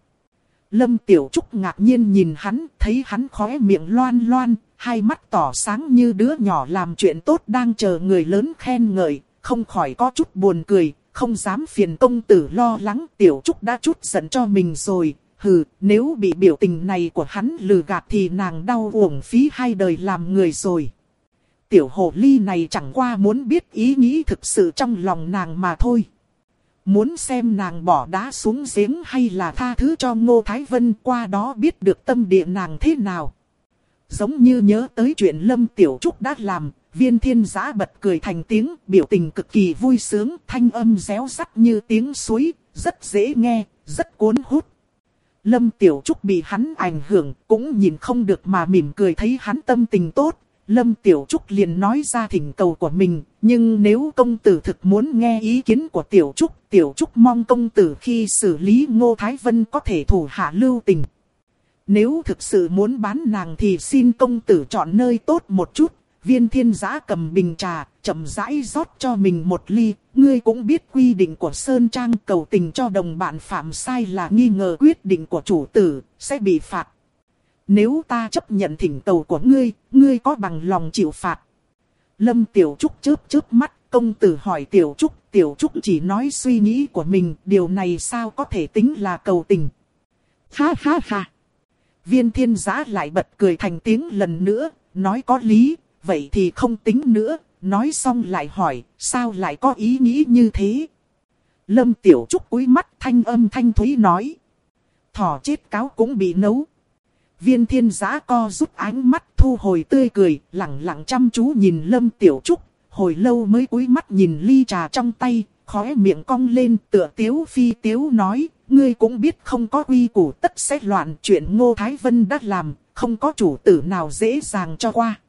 Lâm tiểu trúc ngạc nhiên nhìn hắn, thấy hắn khóe miệng loan loan, hai mắt tỏ sáng như đứa nhỏ làm chuyện tốt đang chờ người lớn khen ngợi, không khỏi có chút buồn cười, không dám phiền công tử lo lắng tiểu trúc đã chút giận cho mình rồi. Hừ, nếu bị biểu tình này của hắn lừa gạt thì nàng đau uổng phí hai đời làm người rồi. Tiểu hồ ly này chẳng qua muốn biết ý nghĩ thực sự trong lòng nàng mà thôi. Muốn xem nàng bỏ đá xuống giếng hay là tha thứ cho Ngô Thái Vân qua đó biết được tâm địa nàng thế nào. Giống như nhớ tới chuyện Lâm Tiểu Trúc đã làm, Viên thiên giã bật cười thành tiếng, biểu tình cực kỳ vui sướng, thanh âm réo rắt như tiếng suối, rất dễ nghe, rất cuốn hút. Lâm Tiểu Trúc bị hắn ảnh hưởng, cũng nhìn không được mà mỉm cười thấy hắn tâm tình tốt. Lâm Tiểu Trúc liền nói ra thỉnh cầu của mình, nhưng nếu công tử thực muốn nghe ý kiến của Tiểu Trúc, Tiểu Trúc mong công tử khi xử lý Ngô Thái Vân có thể thủ hạ lưu tình. Nếu thực sự muốn bán nàng thì xin công tử chọn nơi tốt một chút, viên thiên giã cầm bình trà, chậm rãi rót cho mình một ly. Ngươi cũng biết quy định của Sơn Trang cầu tình cho đồng bạn phạm sai là nghi ngờ quyết định của chủ tử, sẽ bị phạt. Nếu ta chấp nhận thỉnh cầu của ngươi, ngươi có bằng lòng chịu phạt. Lâm Tiểu Trúc chớp chớp mắt, công tử hỏi Tiểu Trúc, Tiểu Trúc chỉ nói suy nghĩ của mình, điều này sao có thể tính là cầu tình. Ha ha ha. Viên thiên giã lại bật cười thành tiếng lần nữa, nói có lý, vậy thì không tính nữa, nói xong lại hỏi, sao lại có ý nghĩ như thế? Lâm Tiểu Trúc cúi mắt thanh âm thanh thúy nói. Thỏ chết cáo cũng bị nấu. Viên thiên giã co rút ánh mắt thu hồi tươi cười, lặng lặng chăm chú nhìn Lâm Tiểu Trúc, hồi lâu mới cúi mắt nhìn ly trà trong tay, khóe miệng cong lên tựa tiếu phi tiếu nói, ngươi cũng biết không có uy củ tất sẽ loạn chuyện Ngô Thái Vân đã làm, không có chủ tử nào dễ dàng cho qua.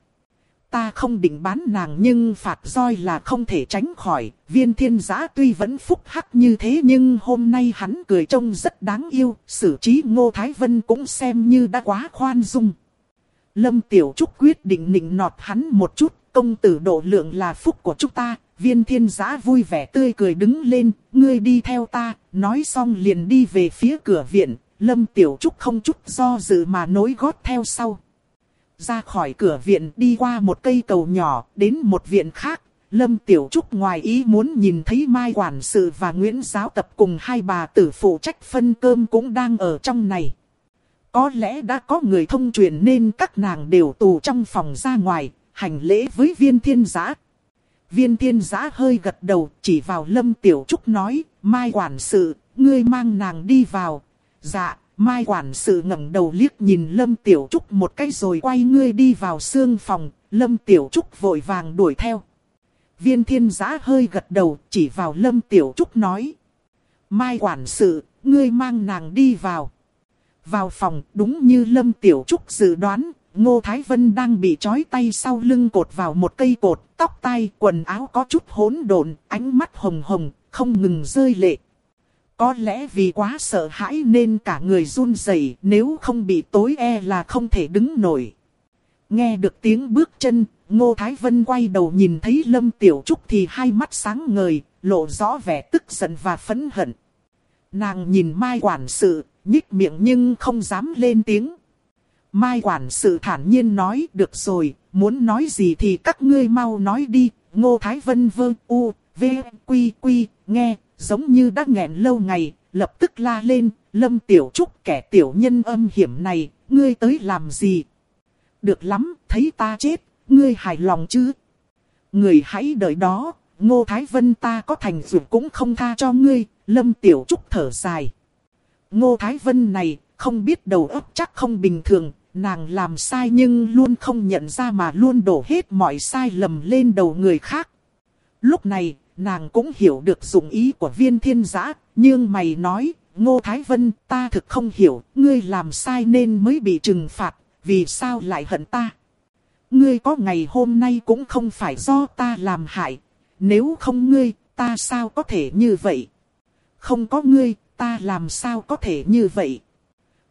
Ta không định bán nàng nhưng phạt roi là không thể tránh khỏi, viên thiên giã tuy vẫn phúc hắc như thế nhưng hôm nay hắn cười trông rất đáng yêu, xử trí Ngô Thái Vân cũng xem như đã quá khoan dung. Lâm Tiểu Trúc quyết định nịnh nọt hắn một chút, công tử độ lượng là phúc của chúng ta, viên thiên giã vui vẻ tươi cười đứng lên, ngươi đi theo ta, nói xong liền đi về phía cửa viện, Lâm Tiểu Trúc không chút do dự mà nối gót theo sau. Ra khỏi cửa viện đi qua một cây cầu nhỏ, đến một viện khác, Lâm Tiểu Trúc ngoài ý muốn nhìn thấy Mai Quản sự và Nguyễn Giáo Tập cùng hai bà tử phụ trách phân cơm cũng đang ở trong này. Có lẽ đã có người thông truyền nên các nàng đều tù trong phòng ra ngoài, hành lễ với viên thiên giã. Viên thiên giã hơi gật đầu chỉ vào Lâm Tiểu Trúc nói, Mai quản sự, ngươi mang nàng đi vào. Dạ, Mai quản sự ngẩng đầu liếc nhìn Lâm Tiểu Trúc một cái rồi quay ngươi đi vào xương phòng, Lâm Tiểu Trúc vội vàng đuổi theo. Viên thiên giã hơi gật đầu chỉ vào Lâm Tiểu Trúc nói. Mai quản sự, ngươi mang nàng đi vào. Vào phòng đúng như Lâm Tiểu Trúc dự đoán, Ngô Thái Vân đang bị trói tay sau lưng cột vào một cây cột, tóc tai, quần áo có chút hỗn độn, ánh mắt hồng hồng, không ngừng rơi lệ. Có lẽ vì quá sợ hãi nên cả người run rẩy, nếu không bị tối e là không thể đứng nổi. Nghe được tiếng bước chân, Ngô Thái Vân quay đầu nhìn thấy Lâm Tiểu Trúc thì hai mắt sáng ngời, lộ rõ vẻ tức giận và phẫn hận. Nàng nhìn Mai quản sự, nhích miệng nhưng không dám lên tiếng. Mai quản sự thản nhiên nói, được rồi, muốn nói gì thì các ngươi mau nói đi, Ngô Thái Vân vơ u, v, quy quy, nghe, giống như đã nghẹn lâu ngày, lập tức la lên, Lâm Tiểu Trúc kẻ tiểu nhân âm hiểm này, ngươi tới làm gì? Được lắm, thấy ta chết, ngươi hài lòng chứ? Người hãy đợi đó, Ngô Thái Vân ta có thành dù cũng không tha cho ngươi, Lâm Tiểu Trúc thở dài. Ngô Thái Vân này, không biết đầu óc chắc không bình thường, nàng làm sai nhưng luôn không nhận ra mà luôn đổ hết mọi sai lầm lên đầu người khác. Lúc này, nàng cũng hiểu được dụng ý của viên thiên giã, nhưng mày nói, Ngô Thái Vân, ta thực không hiểu, ngươi làm sai nên mới bị trừng phạt, vì sao lại hận ta? Ngươi có ngày hôm nay cũng không phải do ta làm hại, nếu không ngươi, ta sao có thể như vậy? Không có ngươi, ta làm sao có thể như vậy?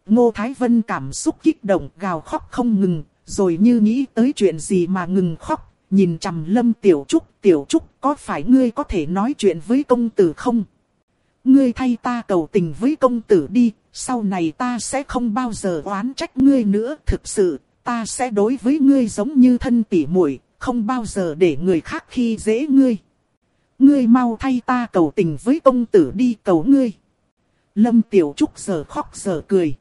Ngô Thái Vân cảm xúc kích động gào khóc không ngừng, rồi như nghĩ tới chuyện gì mà ngừng khóc, nhìn chằm lâm tiểu trúc, tiểu trúc có phải ngươi có thể nói chuyện với công tử không? Ngươi thay ta cầu tình với công tử đi, sau này ta sẽ không bao giờ oán trách ngươi nữa, thực sự, ta sẽ đối với ngươi giống như thân tỉ muội, không bao giờ để người khác khi dễ ngươi. Ngươi mau thay ta cầu tình với công tử đi cầu ngươi. Lâm Tiểu Trúc giờ khóc giờ cười.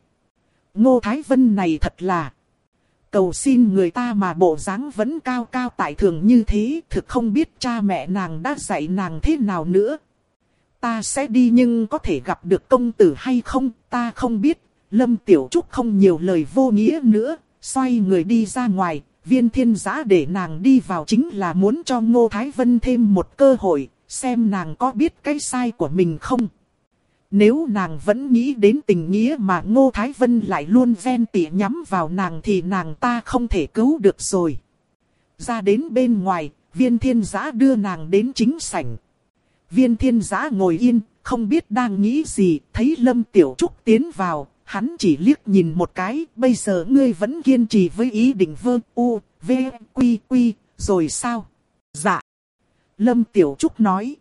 Ngô Thái Vân này thật là cầu xin người ta mà bộ dáng vẫn cao cao tại thường như thế, thực không biết cha mẹ nàng đã dạy nàng thế nào nữa. Ta sẽ đi nhưng có thể gặp được công tử hay không, ta không biết. Lâm Tiểu Trúc không nhiều lời vô nghĩa nữa, xoay người đi ra ngoài, viên thiên giã để nàng đi vào chính là muốn cho Ngô Thái Vân thêm một cơ hội, xem nàng có biết cái sai của mình không. Nếu nàng vẫn nghĩ đến tình nghĩa mà Ngô Thái Vân lại luôn ven tỉa nhắm vào nàng thì nàng ta không thể cứu được rồi. Ra đến bên ngoài, viên thiên giã đưa nàng đến chính sảnh. Viên thiên giã ngồi yên, không biết đang nghĩ gì, thấy Lâm Tiểu Trúc tiến vào, hắn chỉ liếc nhìn một cái, bây giờ ngươi vẫn kiên trì với ý định vơ u, v, quy quy, rồi sao? Dạ. Lâm Tiểu Trúc nói.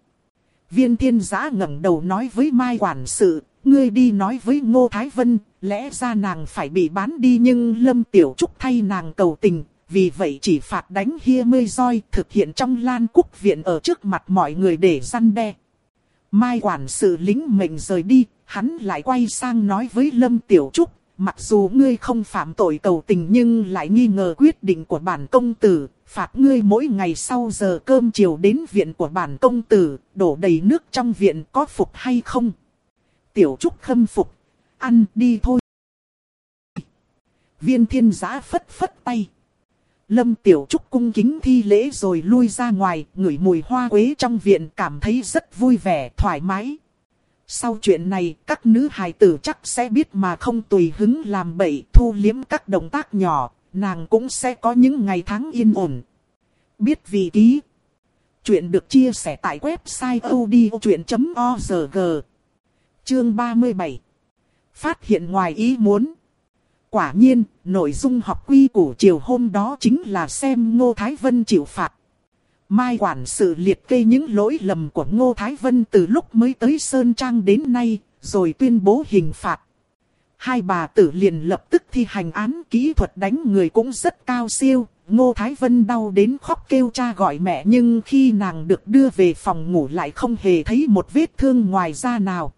Viên thiên giã ngẩng đầu nói với Mai quản sự, ngươi đi nói với Ngô Thái Vân, lẽ ra nàng phải bị bán đi nhưng Lâm Tiểu Trúc thay nàng cầu tình, vì vậy chỉ phạt đánh hia mươi roi thực hiện trong lan Quốc viện ở trước mặt mọi người để răn đe. Mai quản sự lính mệnh rời đi, hắn lại quay sang nói với Lâm Tiểu Trúc, mặc dù ngươi không phạm tội cầu tình nhưng lại nghi ngờ quyết định của bản công tử, phạt ngươi mỗi ngày sau giờ cơm chiều đến viện của bản công tử, đổ đầy nước trong viện có phục hay không? Tiểu Trúc khâm phục, ăn đi thôi. Viên thiên giã phất phất tay. Lâm Tiểu Trúc cung kính thi lễ rồi lui ra ngoài, ngửi mùi hoa quế trong viện cảm thấy rất vui vẻ, thoải mái. Sau chuyện này, các nữ hài tử chắc sẽ biết mà không tùy hứng làm bậy, thu liếm các động tác nhỏ, nàng cũng sẽ có những ngày tháng yên ổn. Biết vị ký. Chuyện được chia sẻ tại website odchuyện.org. Chương 37. Phát hiện ngoài ý muốn. Quả nhiên, nội dung học quy của chiều hôm đó chính là xem Ngô Thái Vân chịu phạt. Mai quản sự liệt kê những lỗi lầm của Ngô Thái Vân từ lúc mới tới Sơn Trang đến nay, rồi tuyên bố hình phạt. Hai bà tử liền lập tức thi hành án kỹ thuật đánh người cũng rất cao siêu. Ngô Thái Vân đau đến khóc kêu cha gọi mẹ nhưng khi nàng được đưa về phòng ngủ lại không hề thấy một vết thương ngoài da nào.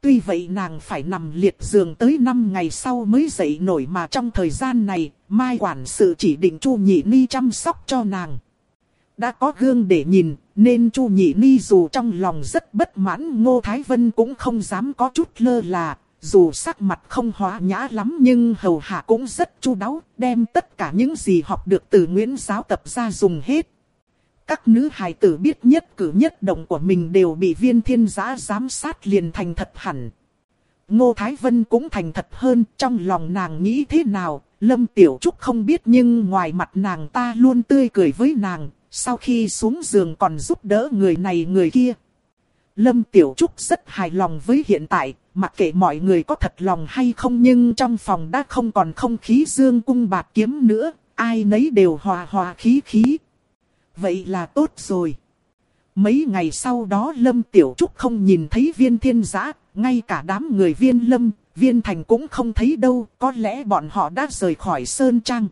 Tuy vậy nàng phải nằm liệt giường tới 5 ngày sau mới dậy nổi mà trong thời gian này, Mai quản sự chỉ định Chu Nhị Ni chăm sóc cho nàng. Đã có gương để nhìn, nên Chu Nhị Ni dù trong lòng rất bất mãn Ngô Thái Vân cũng không dám có chút lơ là, dù sắc mặt không hóa nhã lắm nhưng hầu hạ cũng rất chu đáo, đem tất cả những gì học được từ Nguyễn giáo tập ra dùng hết. Các nữ hài tử biết nhất cử nhất động của mình đều bị viên thiên giã giám sát liền thành thật hẳn. Ngô Thái Vân cũng thành thật hơn, trong lòng nàng nghĩ thế nào, Lâm Tiểu Trúc không biết nhưng ngoài mặt nàng ta luôn tươi cười với nàng, sau khi xuống giường còn giúp đỡ người này người kia. Lâm Tiểu Trúc rất hài lòng với hiện tại, mặc kệ mọi người có thật lòng hay không nhưng trong phòng đã không còn không khí dương cung bạc kiếm nữa, ai nấy đều hòa hòa khí khí. Vậy là tốt rồi. Mấy ngày sau đó Lâm Tiểu Trúc không nhìn thấy viên thiên giã, ngay cả đám người viên Lâm, viên thành cũng không thấy đâu, có lẽ bọn họ đã rời khỏi Sơn Trang.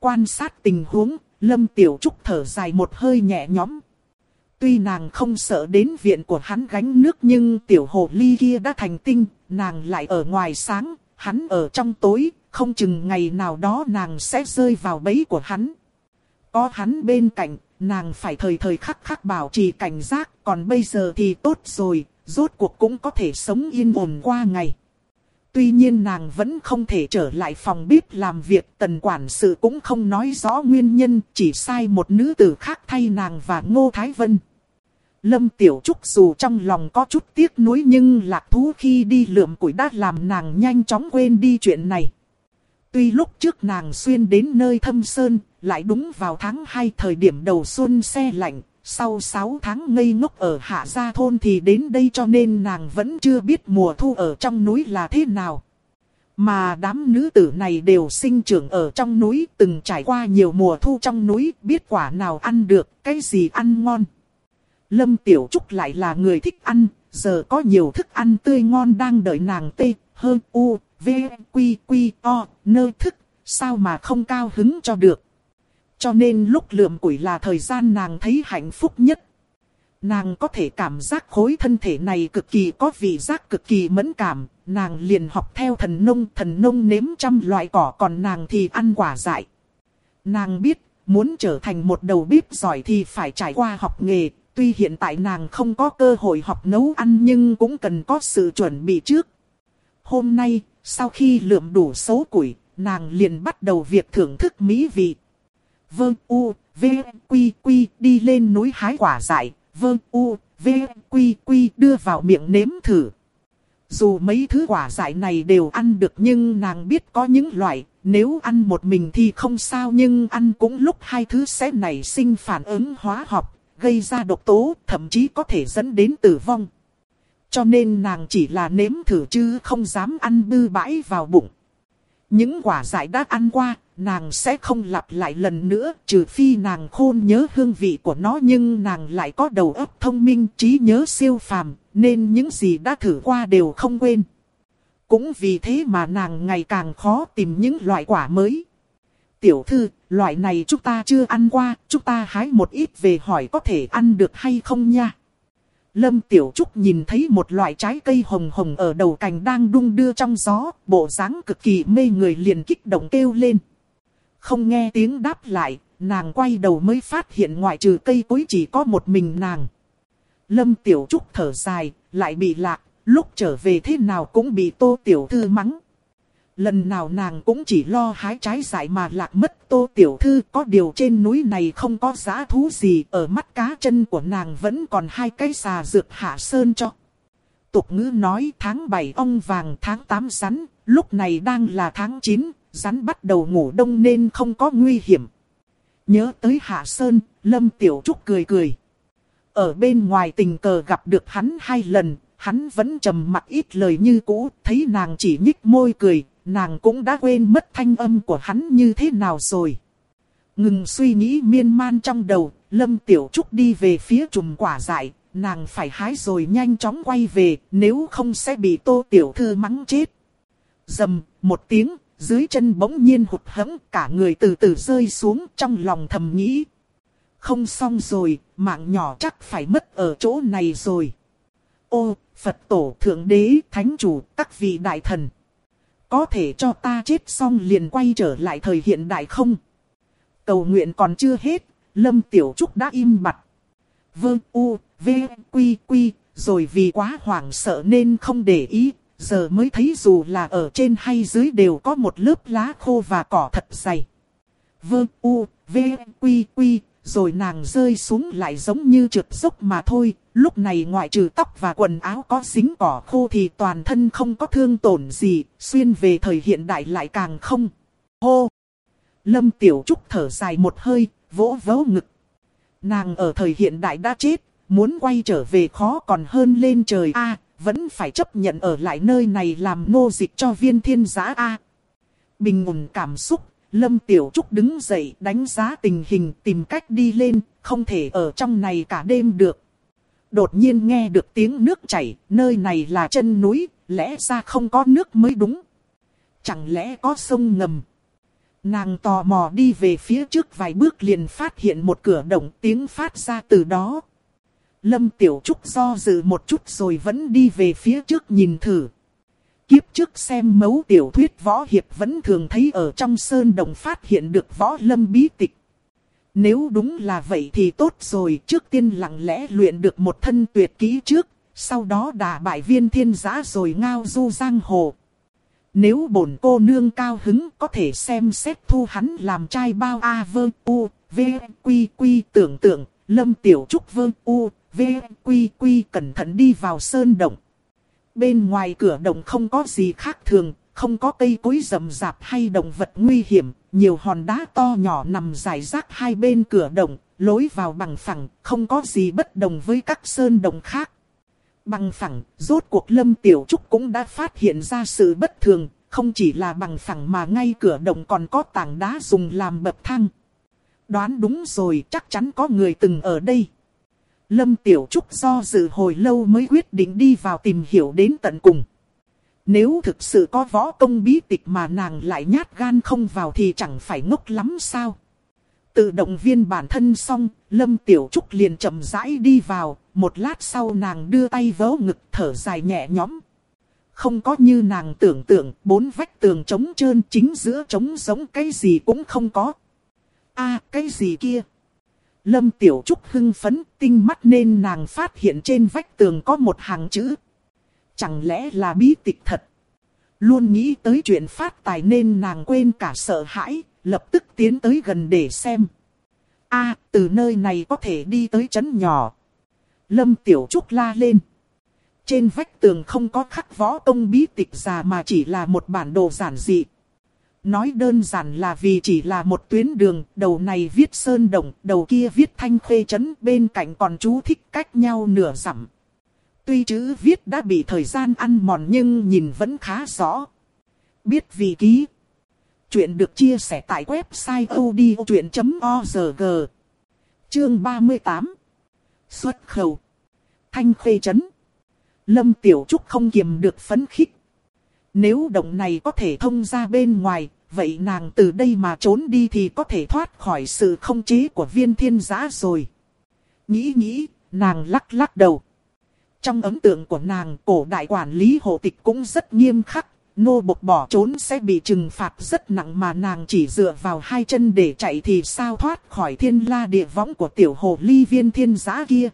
Quan sát tình huống, Lâm Tiểu Trúc thở dài một hơi nhẹ nhõm. Tuy nàng không sợ đến viện của hắn gánh nước nhưng tiểu hồ ly kia đã thành tinh, nàng lại ở ngoài sáng, hắn ở trong tối, không chừng ngày nào đó nàng sẽ rơi vào bẫy của hắn. Có hắn bên cạnh, nàng phải thời thời khắc khắc bảo trì cảnh giác, còn bây giờ thì tốt rồi, rốt cuộc cũng có thể sống yên ổn qua ngày. Tuy nhiên nàng vẫn không thể trở lại phòng bếp làm việc, tần quản sự cũng không nói rõ nguyên nhân, chỉ sai một nữ tử khác thay nàng và Ngô Thái Vân. Lâm Tiểu Trúc dù trong lòng có chút tiếc nuối nhưng lạc thú khi đi lượm củi đã làm nàng nhanh chóng quên đi chuyện này. Tuy lúc trước nàng xuyên đến nơi thâm sơn, lại đúng vào tháng 2 thời điểm đầu xuân xe lạnh, sau 6 tháng ngây ngốc ở Hạ Gia Thôn thì đến đây cho nên nàng vẫn chưa biết mùa thu ở trong núi là thế nào. Mà đám nữ tử này đều sinh trưởng ở trong núi, từng trải qua nhiều mùa thu trong núi, biết quả nào ăn được, cái gì ăn ngon. Lâm Tiểu Trúc lại là người thích ăn, giờ có nhiều thức ăn tươi ngon đang đợi nàng tê, hơn u, v, quy, quy, o, nơ thức, sao mà không cao hứng cho được. Cho nên lúc lượm củi là thời gian nàng thấy hạnh phúc nhất. Nàng có thể cảm giác khối thân thể này cực kỳ có vị giác cực kỳ mẫn cảm, nàng liền học theo thần nông, thần nông nếm trăm loại cỏ còn nàng thì ăn quả dại. Nàng biết, muốn trở thành một đầu bếp giỏi thì phải trải qua học nghề, tuy hiện tại nàng không có cơ hội học nấu ăn nhưng cũng cần có sự chuẩn bị trước. Hôm nay, sau khi lượm đủ số củi, nàng liền bắt đầu việc thưởng thức mỹ vị. Vương U, V, Quy, Quy đi lên núi hái quả dại, Vương U, V, Quy, Quy đưa vào miệng nếm thử. Dù mấy thứ quả dại này đều ăn được nhưng nàng biết có những loại, nếu ăn một mình thì không sao nhưng ăn cũng lúc hai thứ sẽ nảy sinh phản ứng hóa học, gây ra độc tố, thậm chí có thể dẫn đến tử vong. Cho nên nàng chỉ là nếm thử chứ không dám ăn bư bãi vào bụng. Những quả dại đã ăn qua, nàng sẽ không lặp lại lần nữa, trừ phi nàng khôn nhớ hương vị của nó nhưng nàng lại có đầu óc thông minh, trí nhớ siêu phàm, nên những gì đã thử qua đều không quên. cũng vì thế mà nàng ngày càng khó tìm những loại quả mới. Tiểu thư, loại này chúng ta chưa ăn qua, chúng ta hái một ít về hỏi có thể ăn được hay không nha. Lâm Tiểu Trúc nhìn thấy một loại trái cây hồng hồng ở đầu cành đang đung đưa trong gió, bộ dáng cực kỳ mê người liền kích động kêu lên. Không nghe tiếng đáp lại, nàng quay đầu mới phát hiện ngoại trừ cây cối chỉ có một mình nàng. Lâm Tiểu Trúc thở dài, lại bị lạc, lúc trở về thế nào cũng bị Tô Tiểu Thư mắng. Lần nào nàng cũng chỉ lo hái trái dại mà lạc mất Tô Tiểu Thư có điều trên núi này không có giá thú gì ở mắt cá chân của nàng vẫn còn hai cái xà dược hạ sơn cho. Tục ngữ nói tháng 7 ong vàng tháng 8 rắn, lúc này đang là tháng 9, rắn bắt đầu ngủ đông nên không có nguy hiểm. Nhớ tới Hạ Sơn, Lâm Tiểu Trúc cười cười. Ở bên ngoài tình cờ gặp được hắn hai lần, hắn vẫn trầm mặt ít lời như cũ, thấy nàng chỉ nhích môi cười, nàng cũng đã quên mất thanh âm của hắn như thế nào rồi. Ngừng suy nghĩ miên man trong đầu, Lâm Tiểu Trúc đi về phía chùm quả dại, nàng phải hái rồi nhanh chóng quay về, nếu không sẽ bị Tô Tiểu Thư mắng chết. Dầm, một tiếng, dưới chân bỗng nhiên hụt hẫng, cả người từ từ rơi xuống trong lòng thầm nghĩ. Không xong rồi, mạng nhỏ chắc phải mất ở chỗ này rồi. Ô, Phật tổ, Thượng Đế, Thánh Chủ, các vị đại thần. Có thể cho ta chết xong liền quay trở lại thời hiện đại không? Cầu nguyện còn chưa hết, Lâm Tiểu Trúc đã im mặt Vương U, V, Quy, Quy, rồi vì quá hoảng sợ nên không để ý, giờ mới thấy dù là ở trên hay dưới đều có một lớp lá khô và cỏ thật dày. Vương U, V, Quy, Quy, rồi nàng rơi xuống lại giống như trượt dốc mà thôi. Lúc này ngoại trừ tóc và quần áo có dính cỏ khô thì toàn thân không có thương tổn gì, xuyên về thời hiện đại lại càng không. Hô! Lâm Tiểu Trúc thở dài một hơi, vỗ vỗ ngực. Nàng ở thời hiện đại đã chết, muốn quay trở về khó còn hơn lên trời A, vẫn phải chấp nhận ở lại nơi này làm nô dịch cho viên thiên giá A. Bình ổn cảm xúc, Lâm Tiểu Trúc đứng dậy đánh giá tình hình tìm cách đi lên, không thể ở trong này cả đêm được. Đột nhiên nghe được tiếng nước chảy, nơi này là chân núi, lẽ ra không có nước mới đúng. Chẳng lẽ có sông ngầm? Nàng tò mò đi về phía trước vài bước liền phát hiện một cửa động tiếng phát ra từ đó. Lâm Tiểu Trúc do dự một chút rồi vẫn đi về phía trước nhìn thử. Kiếp trước xem mấu tiểu thuyết võ hiệp vẫn thường thấy ở trong sơn đồng phát hiện được võ lâm bí tịch. Nếu đúng là vậy thì tốt rồi, trước tiên lặng lẽ luyện được một thân tuyệt kỹ trước, sau đó đả bại viên thiên giã rồi ngao du giang hồ. Nếu bổn cô nương cao hứng có thể xem xét thu hắn làm trai bao A vơ u, v, quy quy tưởng tượng, lâm tiểu trúc vương u, v, quy quy cẩn thận đi vào sơn động. Bên ngoài cửa động không có gì khác thường, không có cây cối rậm rạp hay động vật nguy hiểm, nhiều hòn đá to nhỏ nằm rải rác hai bên cửa động, lối vào bằng phẳng, không có gì bất đồng với các sơn động khác. Bằng phẳng, rốt cuộc Lâm Tiểu Trúc cũng đã phát hiện ra sự bất thường, không chỉ là bằng phẳng mà ngay cửa động còn có tảng đá dùng làm bậc thang. Đoán đúng rồi, chắc chắn có người từng ở đây. Lâm Tiểu Trúc do dự hồi lâu mới quyết định đi vào tìm hiểu đến tận cùng. Nếu thực sự có võ công bí tịch mà nàng lại nhát gan không vào thì chẳng phải ngốc lắm sao. Tự động viên bản thân xong, Lâm Tiểu Trúc liền chậm rãi đi vào, một lát sau nàng đưa tay vớ ngực thở dài nhẹ nhõm. Không có như nàng tưởng tượng, bốn vách tường trống trơn chính giữa trống giống cái gì cũng không có a cái gì kia? Lâm Tiểu Trúc hưng phấn, tinh mắt nên nàng phát hiện trên vách tường có một hàng chữ. Chẳng lẽ là bí tịch thật? Luôn nghĩ tới chuyện phát tài nên nàng quên cả sợ hãi, lập tức tiến tới gần để xem. a từ nơi này có thể đi tới chấn nhỏ. Lâm Tiểu Trúc la lên. Trên vách tường không có khắc võ công bí tịch già mà chỉ là một bản đồ giản dị. Nói đơn giản là vì chỉ là một tuyến đường, đầu này viết sơn đồng, đầu kia viết thanh khê chấn, bên cạnh còn chú thích cách nhau nửa dặm. Tuy chữ viết đã bị thời gian ăn mòn nhưng nhìn vẫn khá rõ. Biết vì ký. Chuyện được chia sẻ tại website odchuyện.org. Chương 38. Xuất khẩu. Thanh khê chấn. Lâm Tiểu Trúc không kiềm được phấn khích. Nếu động này có thể thông ra bên ngoài, vậy nàng từ đây mà trốn đi thì có thể thoát khỏi sự không chế của viên thiên giã rồi. Nghĩ nghĩ, nàng lắc lắc đầu. Trong ấn tượng của nàng, cổ đại quản lý hộ tịch cũng rất nghiêm khắc. Nô bộc bỏ trốn sẽ bị trừng phạt rất nặng mà nàng chỉ dựa vào hai chân để chạy thì sao thoát khỏi thiên la địa võng của tiểu hồ ly viên thiên giã kia.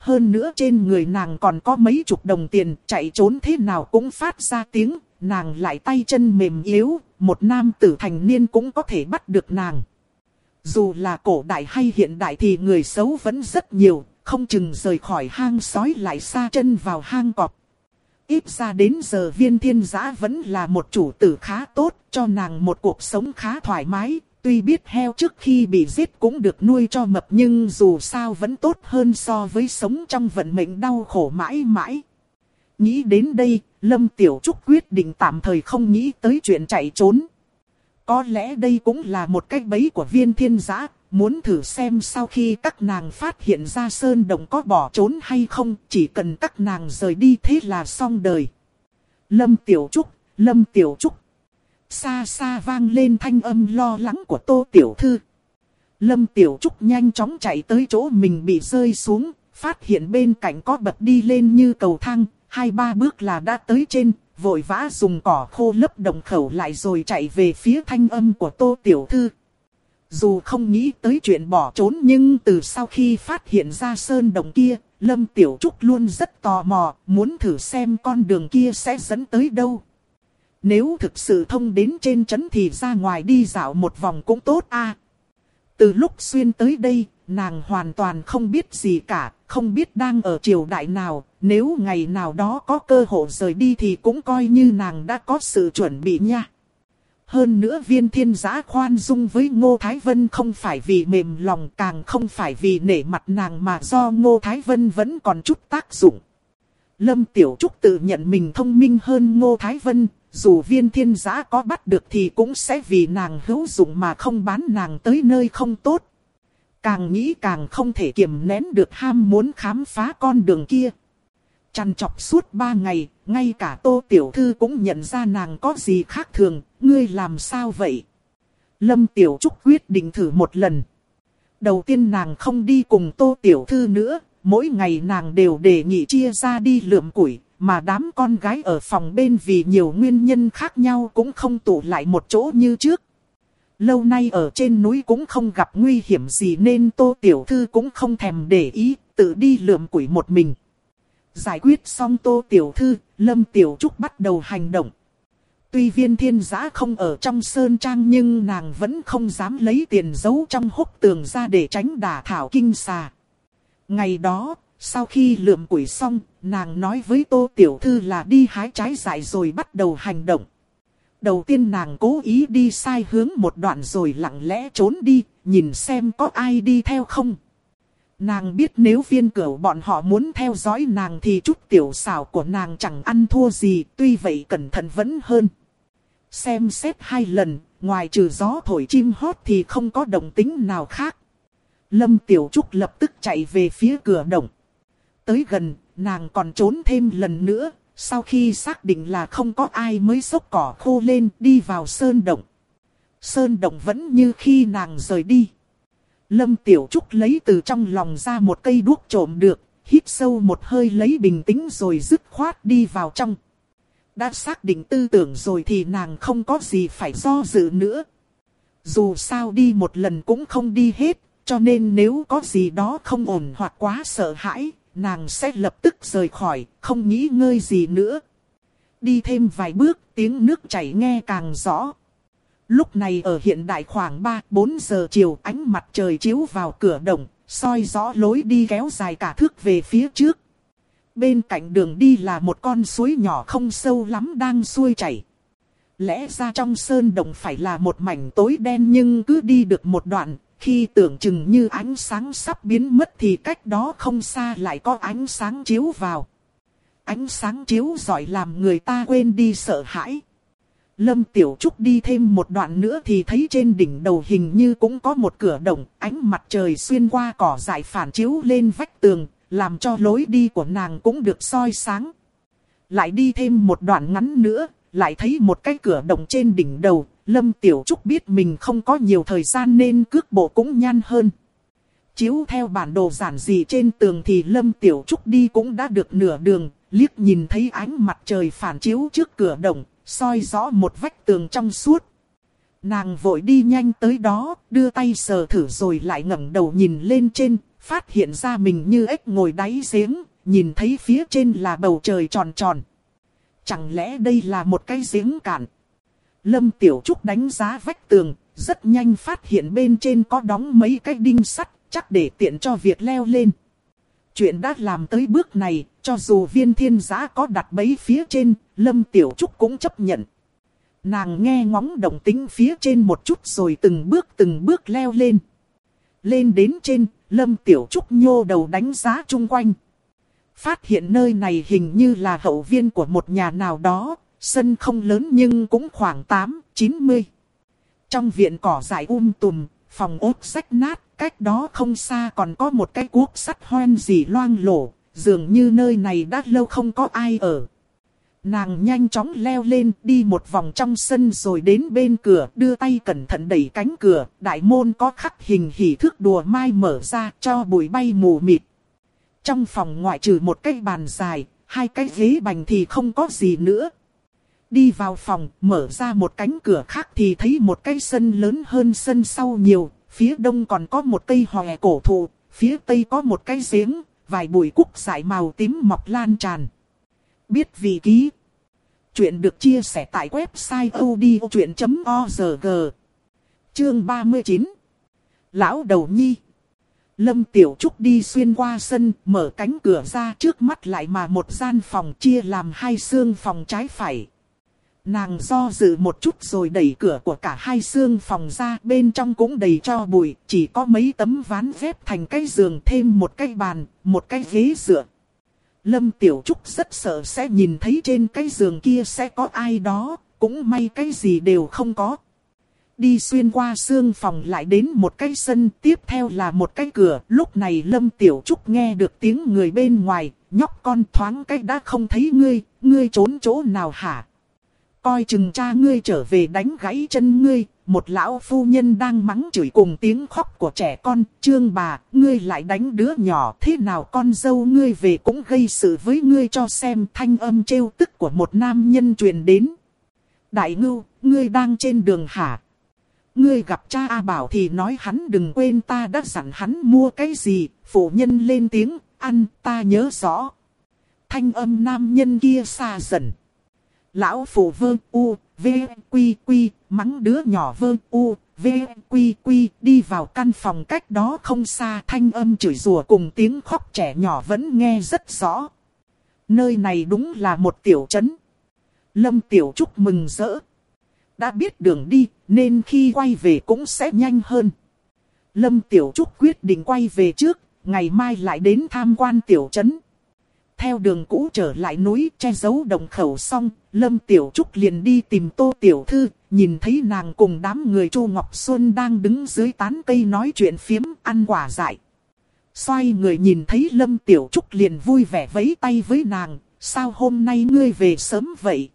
Hơn nữa trên người nàng còn có mấy chục đồng tiền, chạy trốn thế nào cũng phát ra tiếng, nàng lại tay chân mềm yếu, một nam tử thành niên cũng có thể bắt được nàng. Dù là cổ đại hay hiện đại thì người xấu vẫn rất nhiều, không chừng rời khỏi hang sói lại xa chân vào hang cọp. Ít ra đến giờ viên thiên giã vẫn là một chủ tử khá tốt, cho nàng một cuộc sống khá thoải mái. Tuy biết heo trước khi bị giết cũng được nuôi cho mập nhưng dù sao vẫn tốt hơn so với sống trong vận mệnh đau khổ mãi mãi. Nghĩ đến đây, Lâm Tiểu Trúc quyết định tạm thời không nghĩ tới chuyện chạy trốn. Có lẽ đây cũng là một cách bẫy của viên thiên giã, muốn thử xem sau khi các nàng phát hiện ra sơn đồng có bỏ trốn hay không, chỉ cần các nàng rời đi thế là xong đời. Lâm Tiểu Trúc, Lâm Tiểu Trúc. Xa xa vang lên thanh âm lo lắng của Tô Tiểu Thư. Lâm Tiểu Trúc nhanh chóng chạy tới chỗ mình bị rơi xuống, phát hiện bên cạnh có bật đi lên như cầu thang, hai ba bước là đã tới trên, vội vã dùng cỏ khô lấp đồng khẩu lại rồi chạy về phía thanh âm của Tô Tiểu Thư. Dù không nghĩ tới chuyện bỏ trốn nhưng từ sau khi phát hiện ra sơn đồng kia, Lâm Tiểu Trúc luôn rất tò mò, muốn thử xem con đường kia sẽ dẫn tới đâu. Nếu thực sự thông đến trên trấn thì ra ngoài đi dạo một vòng cũng tốt a. Từ lúc xuyên tới đây, nàng hoàn toàn không biết gì cả, không biết đang ở triều đại nào, nếu ngày nào đó có cơ hội rời đi thì cũng coi như nàng đã có sự chuẩn bị nha. Hơn nữa viên thiên giã khoan dung với Ngô Thái Vân không phải vì mềm lòng càng không phải vì nể mặt nàng mà do Ngô Thái Vân vẫn còn chút tác dụng. Lâm Tiểu Trúc tự nhận mình thông minh hơn Ngô Thái Vân, dù viên thiên giã có bắt được thì cũng sẽ vì nàng hữu dụng mà không bán nàng tới nơi không tốt. Càng nghĩ càng không thể kiềm nén được ham muốn khám phá con đường kia. Chăn chọc suốt ba ngày, ngay cả tô tiểu thư cũng nhận ra nàng có gì khác thường, ngươi làm sao vậy? Lâm tiểu trúc quyết định thử một lần. Đầu tiên nàng không đi cùng tô tiểu thư nữa, mỗi ngày nàng đều đề nghị chia ra đi lượm củi, mà đám con gái ở phòng bên vì nhiều nguyên nhân khác nhau cũng không tụ lại một chỗ như trước. Lâu nay ở trên núi cũng không gặp nguy hiểm gì nên Tô Tiểu Thư cũng không thèm để ý, tự đi lượm quỷ một mình. Giải quyết xong Tô Tiểu Thư, Lâm Tiểu Trúc bắt đầu hành động. Tuy viên thiên giã không ở trong sơn trang nhưng nàng vẫn không dám lấy tiền giấu trong hốc tường ra để tránh đả thảo kinh xà. Ngày đó, sau khi lượm quỷ xong, nàng nói với Tô Tiểu Thư là đi hái trái dại rồi bắt đầu hành động. Đầu tiên nàng cố ý đi sai hướng một đoạn rồi lặng lẽ trốn đi, nhìn xem có ai đi theo không. Nàng biết nếu viên cửu bọn họ muốn theo dõi nàng thì chút tiểu xảo của nàng chẳng ăn thua gì, tuy vậy cẩn thận vẫn hơn. Xem xét hai lần, ngoài trừ gió thổi chim hót thì không có động tính nào khác. Lâm Tiểu Trúc lập tức chạy về phía cửa động. Tới gần, nàng còn trốn thêm lần nữa, sau khi xác định là không có ai mới xốc cỏ khô lên đi vào sơn động. Sơn động vẫn như khi nàng rời đi. Lâm Tiểu Trúc lấy từ trong lòng ra một cây đuốc trộm được, hít sâu một hơi lấy bình tĩnh rồi dứt khoát đi vào trong. Đã xác định tư tưởng rồi thì nàng không có gì phải do dự nữa. Dù sao đi một lần cũng không đi hết, cho nên nếu có gì đó không ổn hoặc quá sợ hãi, nàng sẽ lập tức rời khỏi, không nghĩ ngơi gì nữa. Đi thêm vài bước, tiếng nước chảy nghe càng rõ. Lúc này ở hiện đại khoảng 3-4 giờ chiều ánh mặt trời chiếu vào cửa động, soi rõ lối đi kéo dài cả thước về phía trước. Bên cạnh đường đi là một con suối nhỏ không sâu lắm đang xuôi chảy. Lẽ ra trong sơn động phải là một mảnh tối đen nhưng cứ đi được một đoạn, khi tưởng chừng như ánh sáng sắp biến mất thì cách đó không xa lại có ánh sáng chiếu vào. Ánh sáng chiếu giỏi làm người ta quên đi sợ hãi. Lâm Tiểu Trúc đi thêm một đoạn nữa thì thấy trên đỉnh đầu hình như cũng có một cửa động, ánh mặt trời xuyên qua cỏ dại phản chiếu lên vách tường, làm cho lối đi của nàng cũng được soi sáng. Lại đi thêm một đoạn ngắn nữa, lại thấy một cái cửa động trên đỉnh đầu, Lâm Tiểu Trúc biết mình không có nhiều thời gian nên cước bộ cũng nhanh hơn. Chiếu theo bản đồ giản dị trên tường thì Lâm Tiểu Trúc đi cũng đã được nửa đường, liếc nhìn thấy ánh mặt trời phản chiếu trước cửa động, soi rõ một vách tường trong suốt. Nàng vội đi nhanh tới đó, đưa tay sờ thử rồi lại ngẩng đầu nhìn lên trên, phát hiện ra mình như ếch ngồi đáy giếng, nhìn thấy phía trên là bầu trời tròn tròn. Chẳng lẽ đây là một cái giếng cạn? Lâm Tiểu Trúc đánh giá vách tường, rất nhanh phát hiện bên trên có đóng mấy cái đinh sắt, chắc để tiện cho việc leo lên. Chuyện đã làm tới bước này, cho dù viên thiên giã có đặt bấy phía trên, Lâm Tiểu Trúc cũng chấp nhận. Nàng nghe ngóng động tính phía trên một chút rồi từng bước từng bước leo lên. Lên đến trên, Lâm Tiểu Trúc nhô đầu đánh giá chung quanh. Phát hiện nơi này hình như là hậu viên của một nhà nào đó, sân không lớn nhưng cũng khoảng 8-90. Trong viện cỏ dại um tùm, phòng ốt rách nát, cách đó không xa còn có một cái cuốc sắt hoen gì loang lổ, dường như nơi này đã lâu không có ai ở. Nàng nhanh chóng leo lên, đi một vòng trong sân rồi đến bên cửa, đưa tay cẩn thận đẩy cánh cửa, đại môn có khắc hình hỉ thước đùa mai mở ra cho bụi bay mù mịt. Trong phòng ngoại trừ một cái bàn dài, hai cái ghế bành thì không có gì nữa. Đi vào phòng, mở ra một cánh cửa khác thì thấy một cái sân lớn hơn sân sau nhiều, phía đông còn có một cây hòe cổ thụ, phía tây có một cái giếng, vài bụi cúc dại màu tím mọc lan tràn. Biết vị ký. Chuyện được chia sẻ tại website odchuyện.org. Chương 39. Lão đầu nhi. Lâm Tiểu Trúc đi xuyên qua sân, mở cánh cửa ra trước mắt lại mà một gian phòng chia làm hai xương phòng trái phải. Nàng do dự một chút rồi đẩy cửa của cả hai xương phòng ra, bên trong cũng đầy cho bụi, chỉ có mấy tấm ván ghép thành cái giường thêm một cái bàn, một cái ghế dựa. Lâm Tiểu Trúc rất sợ sẽ nhìn thấy trên cái giường kia sẽ có ai đó, cũng may cái gì đều không có. Đi xuyên qua xương phòng lại đến một cái sân, tiếp theo là một cái cửa. Lúc này Lâm Tiểu Trúc nghe được tiếng người bên ngoài, nhóc con thoáng cái đã không thấy ngươi, ngươi trốn chỗ nào hả? Coi chừng cha ngươi trở về đánh gãy chân ngươi, một lão phu nhân đang mắng chửi cùng tiếng khóc của trẻ con, trương bà, ngươi lại đánh đứa nhỏ, thế nào con dâu ngươi về cũng gây sự với ngươi cho xem thanh âm trêu tức của một nam nhân truyền đến. Đại ngưu, ngươi đang trên đường hả? Ngươi gặp cha A Bảo thì nói hắn đừng quên ta đã dặn hắn mua cái gì, phụ nhân lên tiếng, ăn, ta nhớ rõ. Thanh âm nam nhân kia xa dần. Lão phụ vơ u, v, quy quy, mắng đứa nhỏ vơ u, v, quy quy, đi vào căn phòng cách đó không xa thanh âm chửi rủa cùng tiếng khóc trẻ nhỏ vẫn nghe rất rõ. Nơi này đúng là một tiểu trấn. Lâm Tiểu Trúc mừng rỡ. Đã biết đường đi, nên khi quay về cũng sẽ nhanh hơn. Lâm Tiểu Trúc quyết định quay về trước, ngày mai lại đến tham quan tiểu trấn theo đường cũ trở lại núi che giấu đồng khẩu xong, Lâm Tiểu Trúc liền đi tìm Tô Tiểu Thư, nhìn thấy nàng cùng đám người Chu Ngọc Xuân đang đứng dưới tán cây nói chuyện phiếm, ăn quả dại. Xoay người nhìn thấy Lâm Tiểu Trúc liền vui vẻ vẫy tay với nàng, sao hôm nay ngươi về sớm vậy?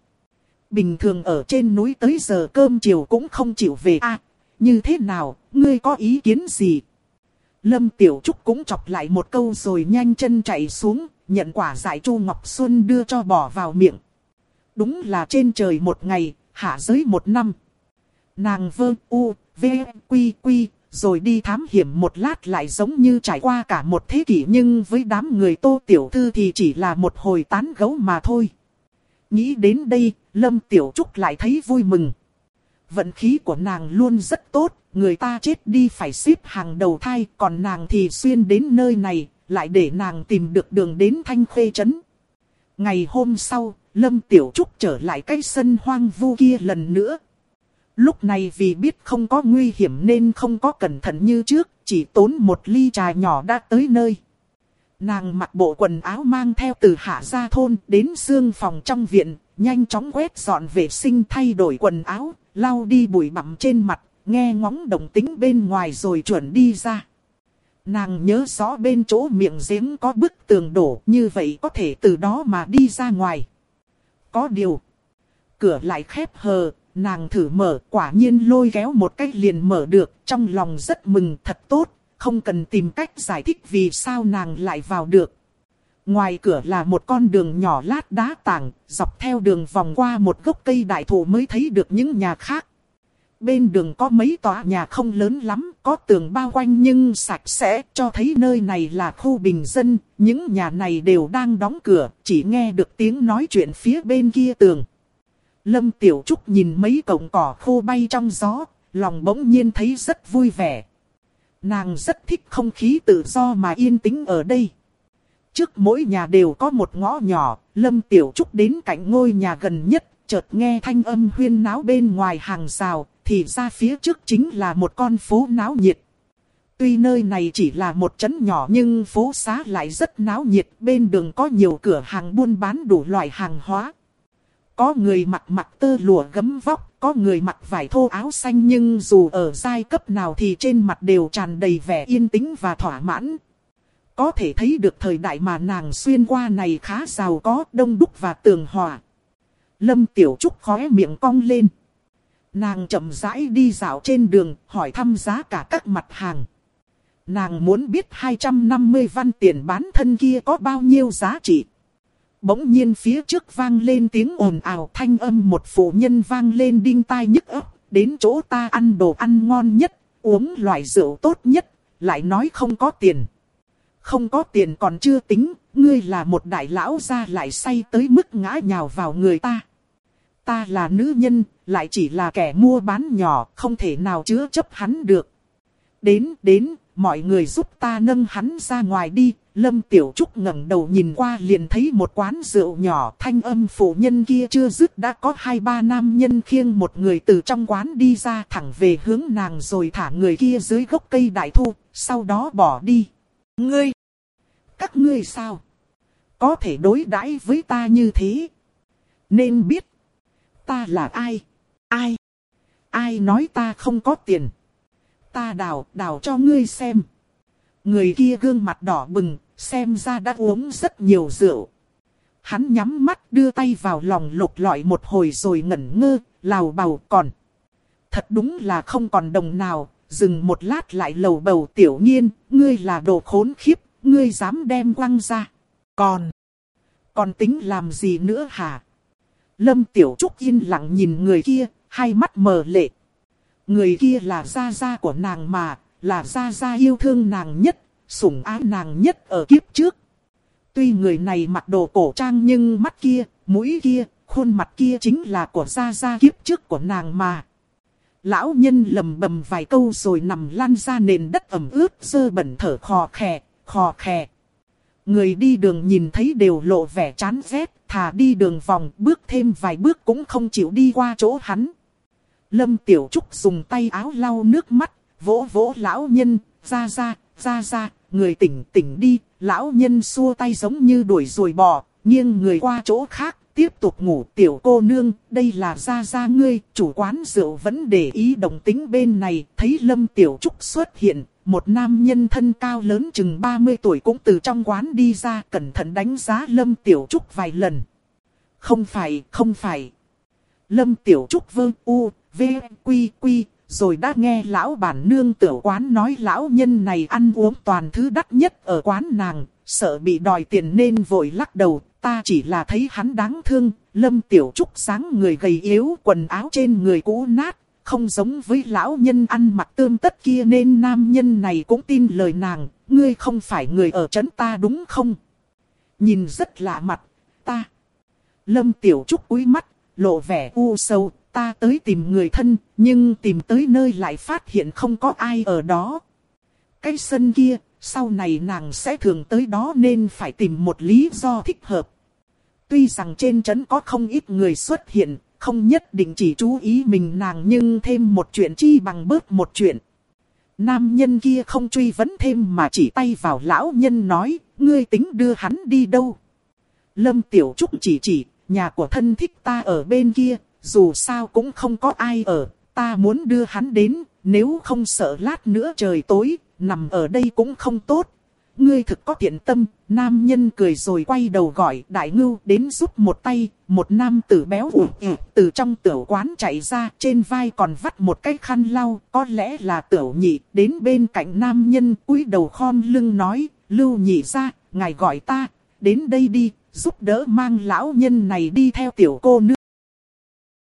Bình thường ở trên núi tới giờ cơm chiều cũng không chịu về à, như thế nào, ngươi có ý kiến gì? Lâm Tiểu Trúc cũng chọc lại một câu rồi nhanh chân chạy xuống, nhận quả giải Chu Ngọc Xuân đưa cho bỏ vào miệng. Đúng là trên trời một ngày, hạ giới một năm. Nàng vơ u, v, quy quy, rồi đi thám hiểm một lát lại giống như trải qua cả một thế kỷ nhưng với đám người tô tiểu thư thì chỉ là một hồi tán gấu mà thôi. Nghĩ đến đây, Lâm Tiểu Trúc lại thấy vui mừng. Vận khí của nàng luôn rất tốt, người ta chết đi phải xếp hàng đầu thai, còn nàng thì xuyên đến nơi này, lại để nàng tìm được đường đến Thanh Khê Trấn. Ngày hôm sau, Lâm Tiểu Trúc trở lại cái sân hoang vu kia lần nữa. Lúc này vì biết không có nguy hiểm nên không có cẩn thận như trước, chỉ tốn một ly trà nhỏ đã tới nơi. Nàng mặc bộ quần áo mang theo từ hạ gia thôn đến xương phòng trong viện, nhanh chóng quét dọn vệ sinh thay đổi quần áo, lau đi bụi bặm trên mặt, nghe ngóng động tính bên ngoài rồi chuẩn đi ra. Nàng nhớ rõ bên chỗ miệng giếng có bức tường đổ như vậy có thể từ đó mà đi ra ngoài. Có điều. Cửa lại khép hờ, nàng thử mở, quả nhiên lôi kéo một cách liền mở được, trong lòng rất mừng thật tốt, không cần tìm cách giải thích vì sao nàng lại vào được. Ngoài cửa là một con đường nhỏ lát đá tảng, dọc theo đường vòng qua một gốc cây đại thụ mới thấy được những nhà khác. Bên đường có mấy tòa nhà không lớn lắm, có tường bao quanh nhưng sạch sẽ, cho thấy nơi này là khu bình dân, những nhà này đều đang đóng cửa, chỉ nghe được tiếng nói chuyện phía bên kia tường. Lâm Tiểu Trúc nhìn mấy cọng cỏ khô bay trong gió, lòng bỗng nhiên thấy rất vui vẻ. Nàng rất thích không khí tự do mà yên tĩnh ở đây. Trước mỗi nhà đều có một ngõ nhỏ, Lâm Tiểu Trúc đến cạnh ngôi nhà gần nhất, chợt nghe thanh âm huyên náo bên ngoài hàng rào, thì ra phía trước chính là một con phố náo nhiệt. Tuy nơi này chỉ là một trấn nhỏ nhưng phố xá lại rất náo nhiệt, bên đường có nhiều cửa hàng buôn bán đủ loại hàng hóa. Có người mặc mặc tơ lụa gấm vóc, có người mặc vải thô áo xanh nhưng dù ở giai cấp nào thì trên mặt đều tràn đầy vẻ yên tĩnh và thỏa mãn. Có thể thấy được thời đại mà nàng xuyên qua này khá giàu có, đông đúc và tường hòa. Lâm Tiểu Trúc khóe miệng cong lên. Nàng chậm rãi đi dạo trên đường, hỏi thăm giá cả các mặt hàng. Nàng muốn biết 250 văn tiền bán thân kia có bao nhiêu giá trị. Bỗng nhiên phía trước vang lên tiếng ồn ào thanh âm một phụ nhân vang lên đinh tai nhức ấp. Đến chỗ ta ăn đồ ăn ngon nhất, uống loại rượu tốt nhất, lại nói không có tiền. Không có tiền còn chưa tính, ngươi là một đại lão ra lại say tới mức ngã nhào vào người ta. Ta là nữ nhân, lại chỉ là kẻ mua bán nhỏ, không thể nào chứa chấp hắn được. Đến, đến, mọi người giúp ta nâng hắn ra ngoài đi. Lâm Tiểu Trúc ngẩng đầu nhìn qua liền thấy một quán rượu nhỏ thanh âm phụ nhân kia chưa dứt đã có hai ba nam nhân khiêng một người từ trong quán đi ra thẳng về hướng nàng rồi thả người kia dưới gốc cây đại thu, sau đó bỏ đi. Ngươi! Các ngươi sao? Có thể đối đãi với ta như thế? Nên biết. Ta là ai? Ai? Ai nói ta không có tiền? Ta đào, đào cho ngươi xem. Người kia gương mặt đỏ bừng, xem ra đã uống rất nhiều rượu. Hắn nhắm mắt đưa tay vào lòng lục lọi một hồi rồi ngẩn ngơ, lào bầu còn. Thật đúng là không còn đồng nào, dừng một lát lại lầu bầu tiểu nhiên, ngươi là đồ khốn khiếp, ngươi dám đem quăng ra. Còn, còn tính làm gì nữa hả? Lâm Tiểu Trúc yên lặng nhìn người kia, hai mắt mờ lệ. Người kia là gia gia của nàng mà, là gia gia yêu thương nàng nhất, sủng ái nàng nhất ở kiếp trước. Tuy người này mặc đồ cổ trang nhưng mắt kia, mũi kia, khuôn mặt kia chính là của gia gia kiếp trước của nàng mà. Lão nhân lầm bầm vài câu rồi nằm lăn ra nền đất ẩm ướt dơ bẩn thở khò khè, khò khè. Người đi đường nhìn thấy đều lộ vẻ chán ghét, thà đi đường vòng bước thêm vài bước cũng không chịu đi qua chỗ hắn. Lâm Tiểu Trúc dùng tay áo lau nước mắt, vỗ vỗ lão nhân, ra ra, ra ra, người tỉnh tỉnh đi, lão nhân xua tay giống như đuổi rồi bỏ, nghiêng người qua chỗ khác, tiếp tục ngủ tiểu cô nương, đây là ra ra ngươi, chủ quán rượu vẫn để ý đồng tính bên này, thấy Lâm Tiểu Trúc xuất hiện, một nam nhân thân cao lớn chừng 30 tuổi cũng từ trong quán đi ra cẩn thận đánh giá Lâm Tiểu Trúc vài lần. Không phải, không phải. Lâm Tiểu Trúc vơ u, v, quy, quy, rồi đã nghe lão bản nương tiểu quán nói lão nhân này ăn uống toàn thứ đắt nhất ở quán nàng, sợ bị đòi tiền nên vội lắc đầu, ta chỉ là thấy hắn đáng thương, Lâm Tiểu Trúc sáng người gầy yếu quần áo trên người cũ nát, không giống với lão nhân ăn mặc tươm tất kia nên nam nhân này cũng tin lời nàng, ngươi không phải người ở trấn ta đúng không? Nhìn rất lạ mặt, ta. Lâm Tiểu Trúc cúi mắt, lộ vẻ u sầu, ta tới tìm người thân, nhưng tìm tới nơi lại phát hiện không có ai ở đó. Cái sân kia, sau này nàng sẽ thường tới đó nên phải tìm một lý do thích hợp. Tuy rằng trên trấn có không ít người xuất hiện, không nhất định chỉ chú ý mình nàng nhưng thêm một chuyện chi bằng bớt một chuyện. Nam nhân kia không truy vấn thêm mà chỉ tay vào lão nhân nói, ngươi tính đưa hắn đi đâu. Lâm Tiểu Trúc chỉ chỉ, nhà của thân thích ta ở bên kia, dù sao cũng không có ai ở, ta muốn đưa hắn đến, nếu không sợ lát nữa trời tối, nằm ở đây cũng không tốt ngươi thực có thiện tâm, nam nhân cười rồi quay đầu gọi đại ngưu đến giúp một tay, một nam tử béo ủ ủ từ trong tiểu quán chạy ra, trên vai còn vắt một cái khăn lau, có lẽ là tiểu nhị, đến bên cạnh nam nhân cúi đầu khom lưng nói, lưu nhị ra, ngài gọi ta, đến đây đi, giúp đỡ mang lão nhân này đi theo tiểu cô nương.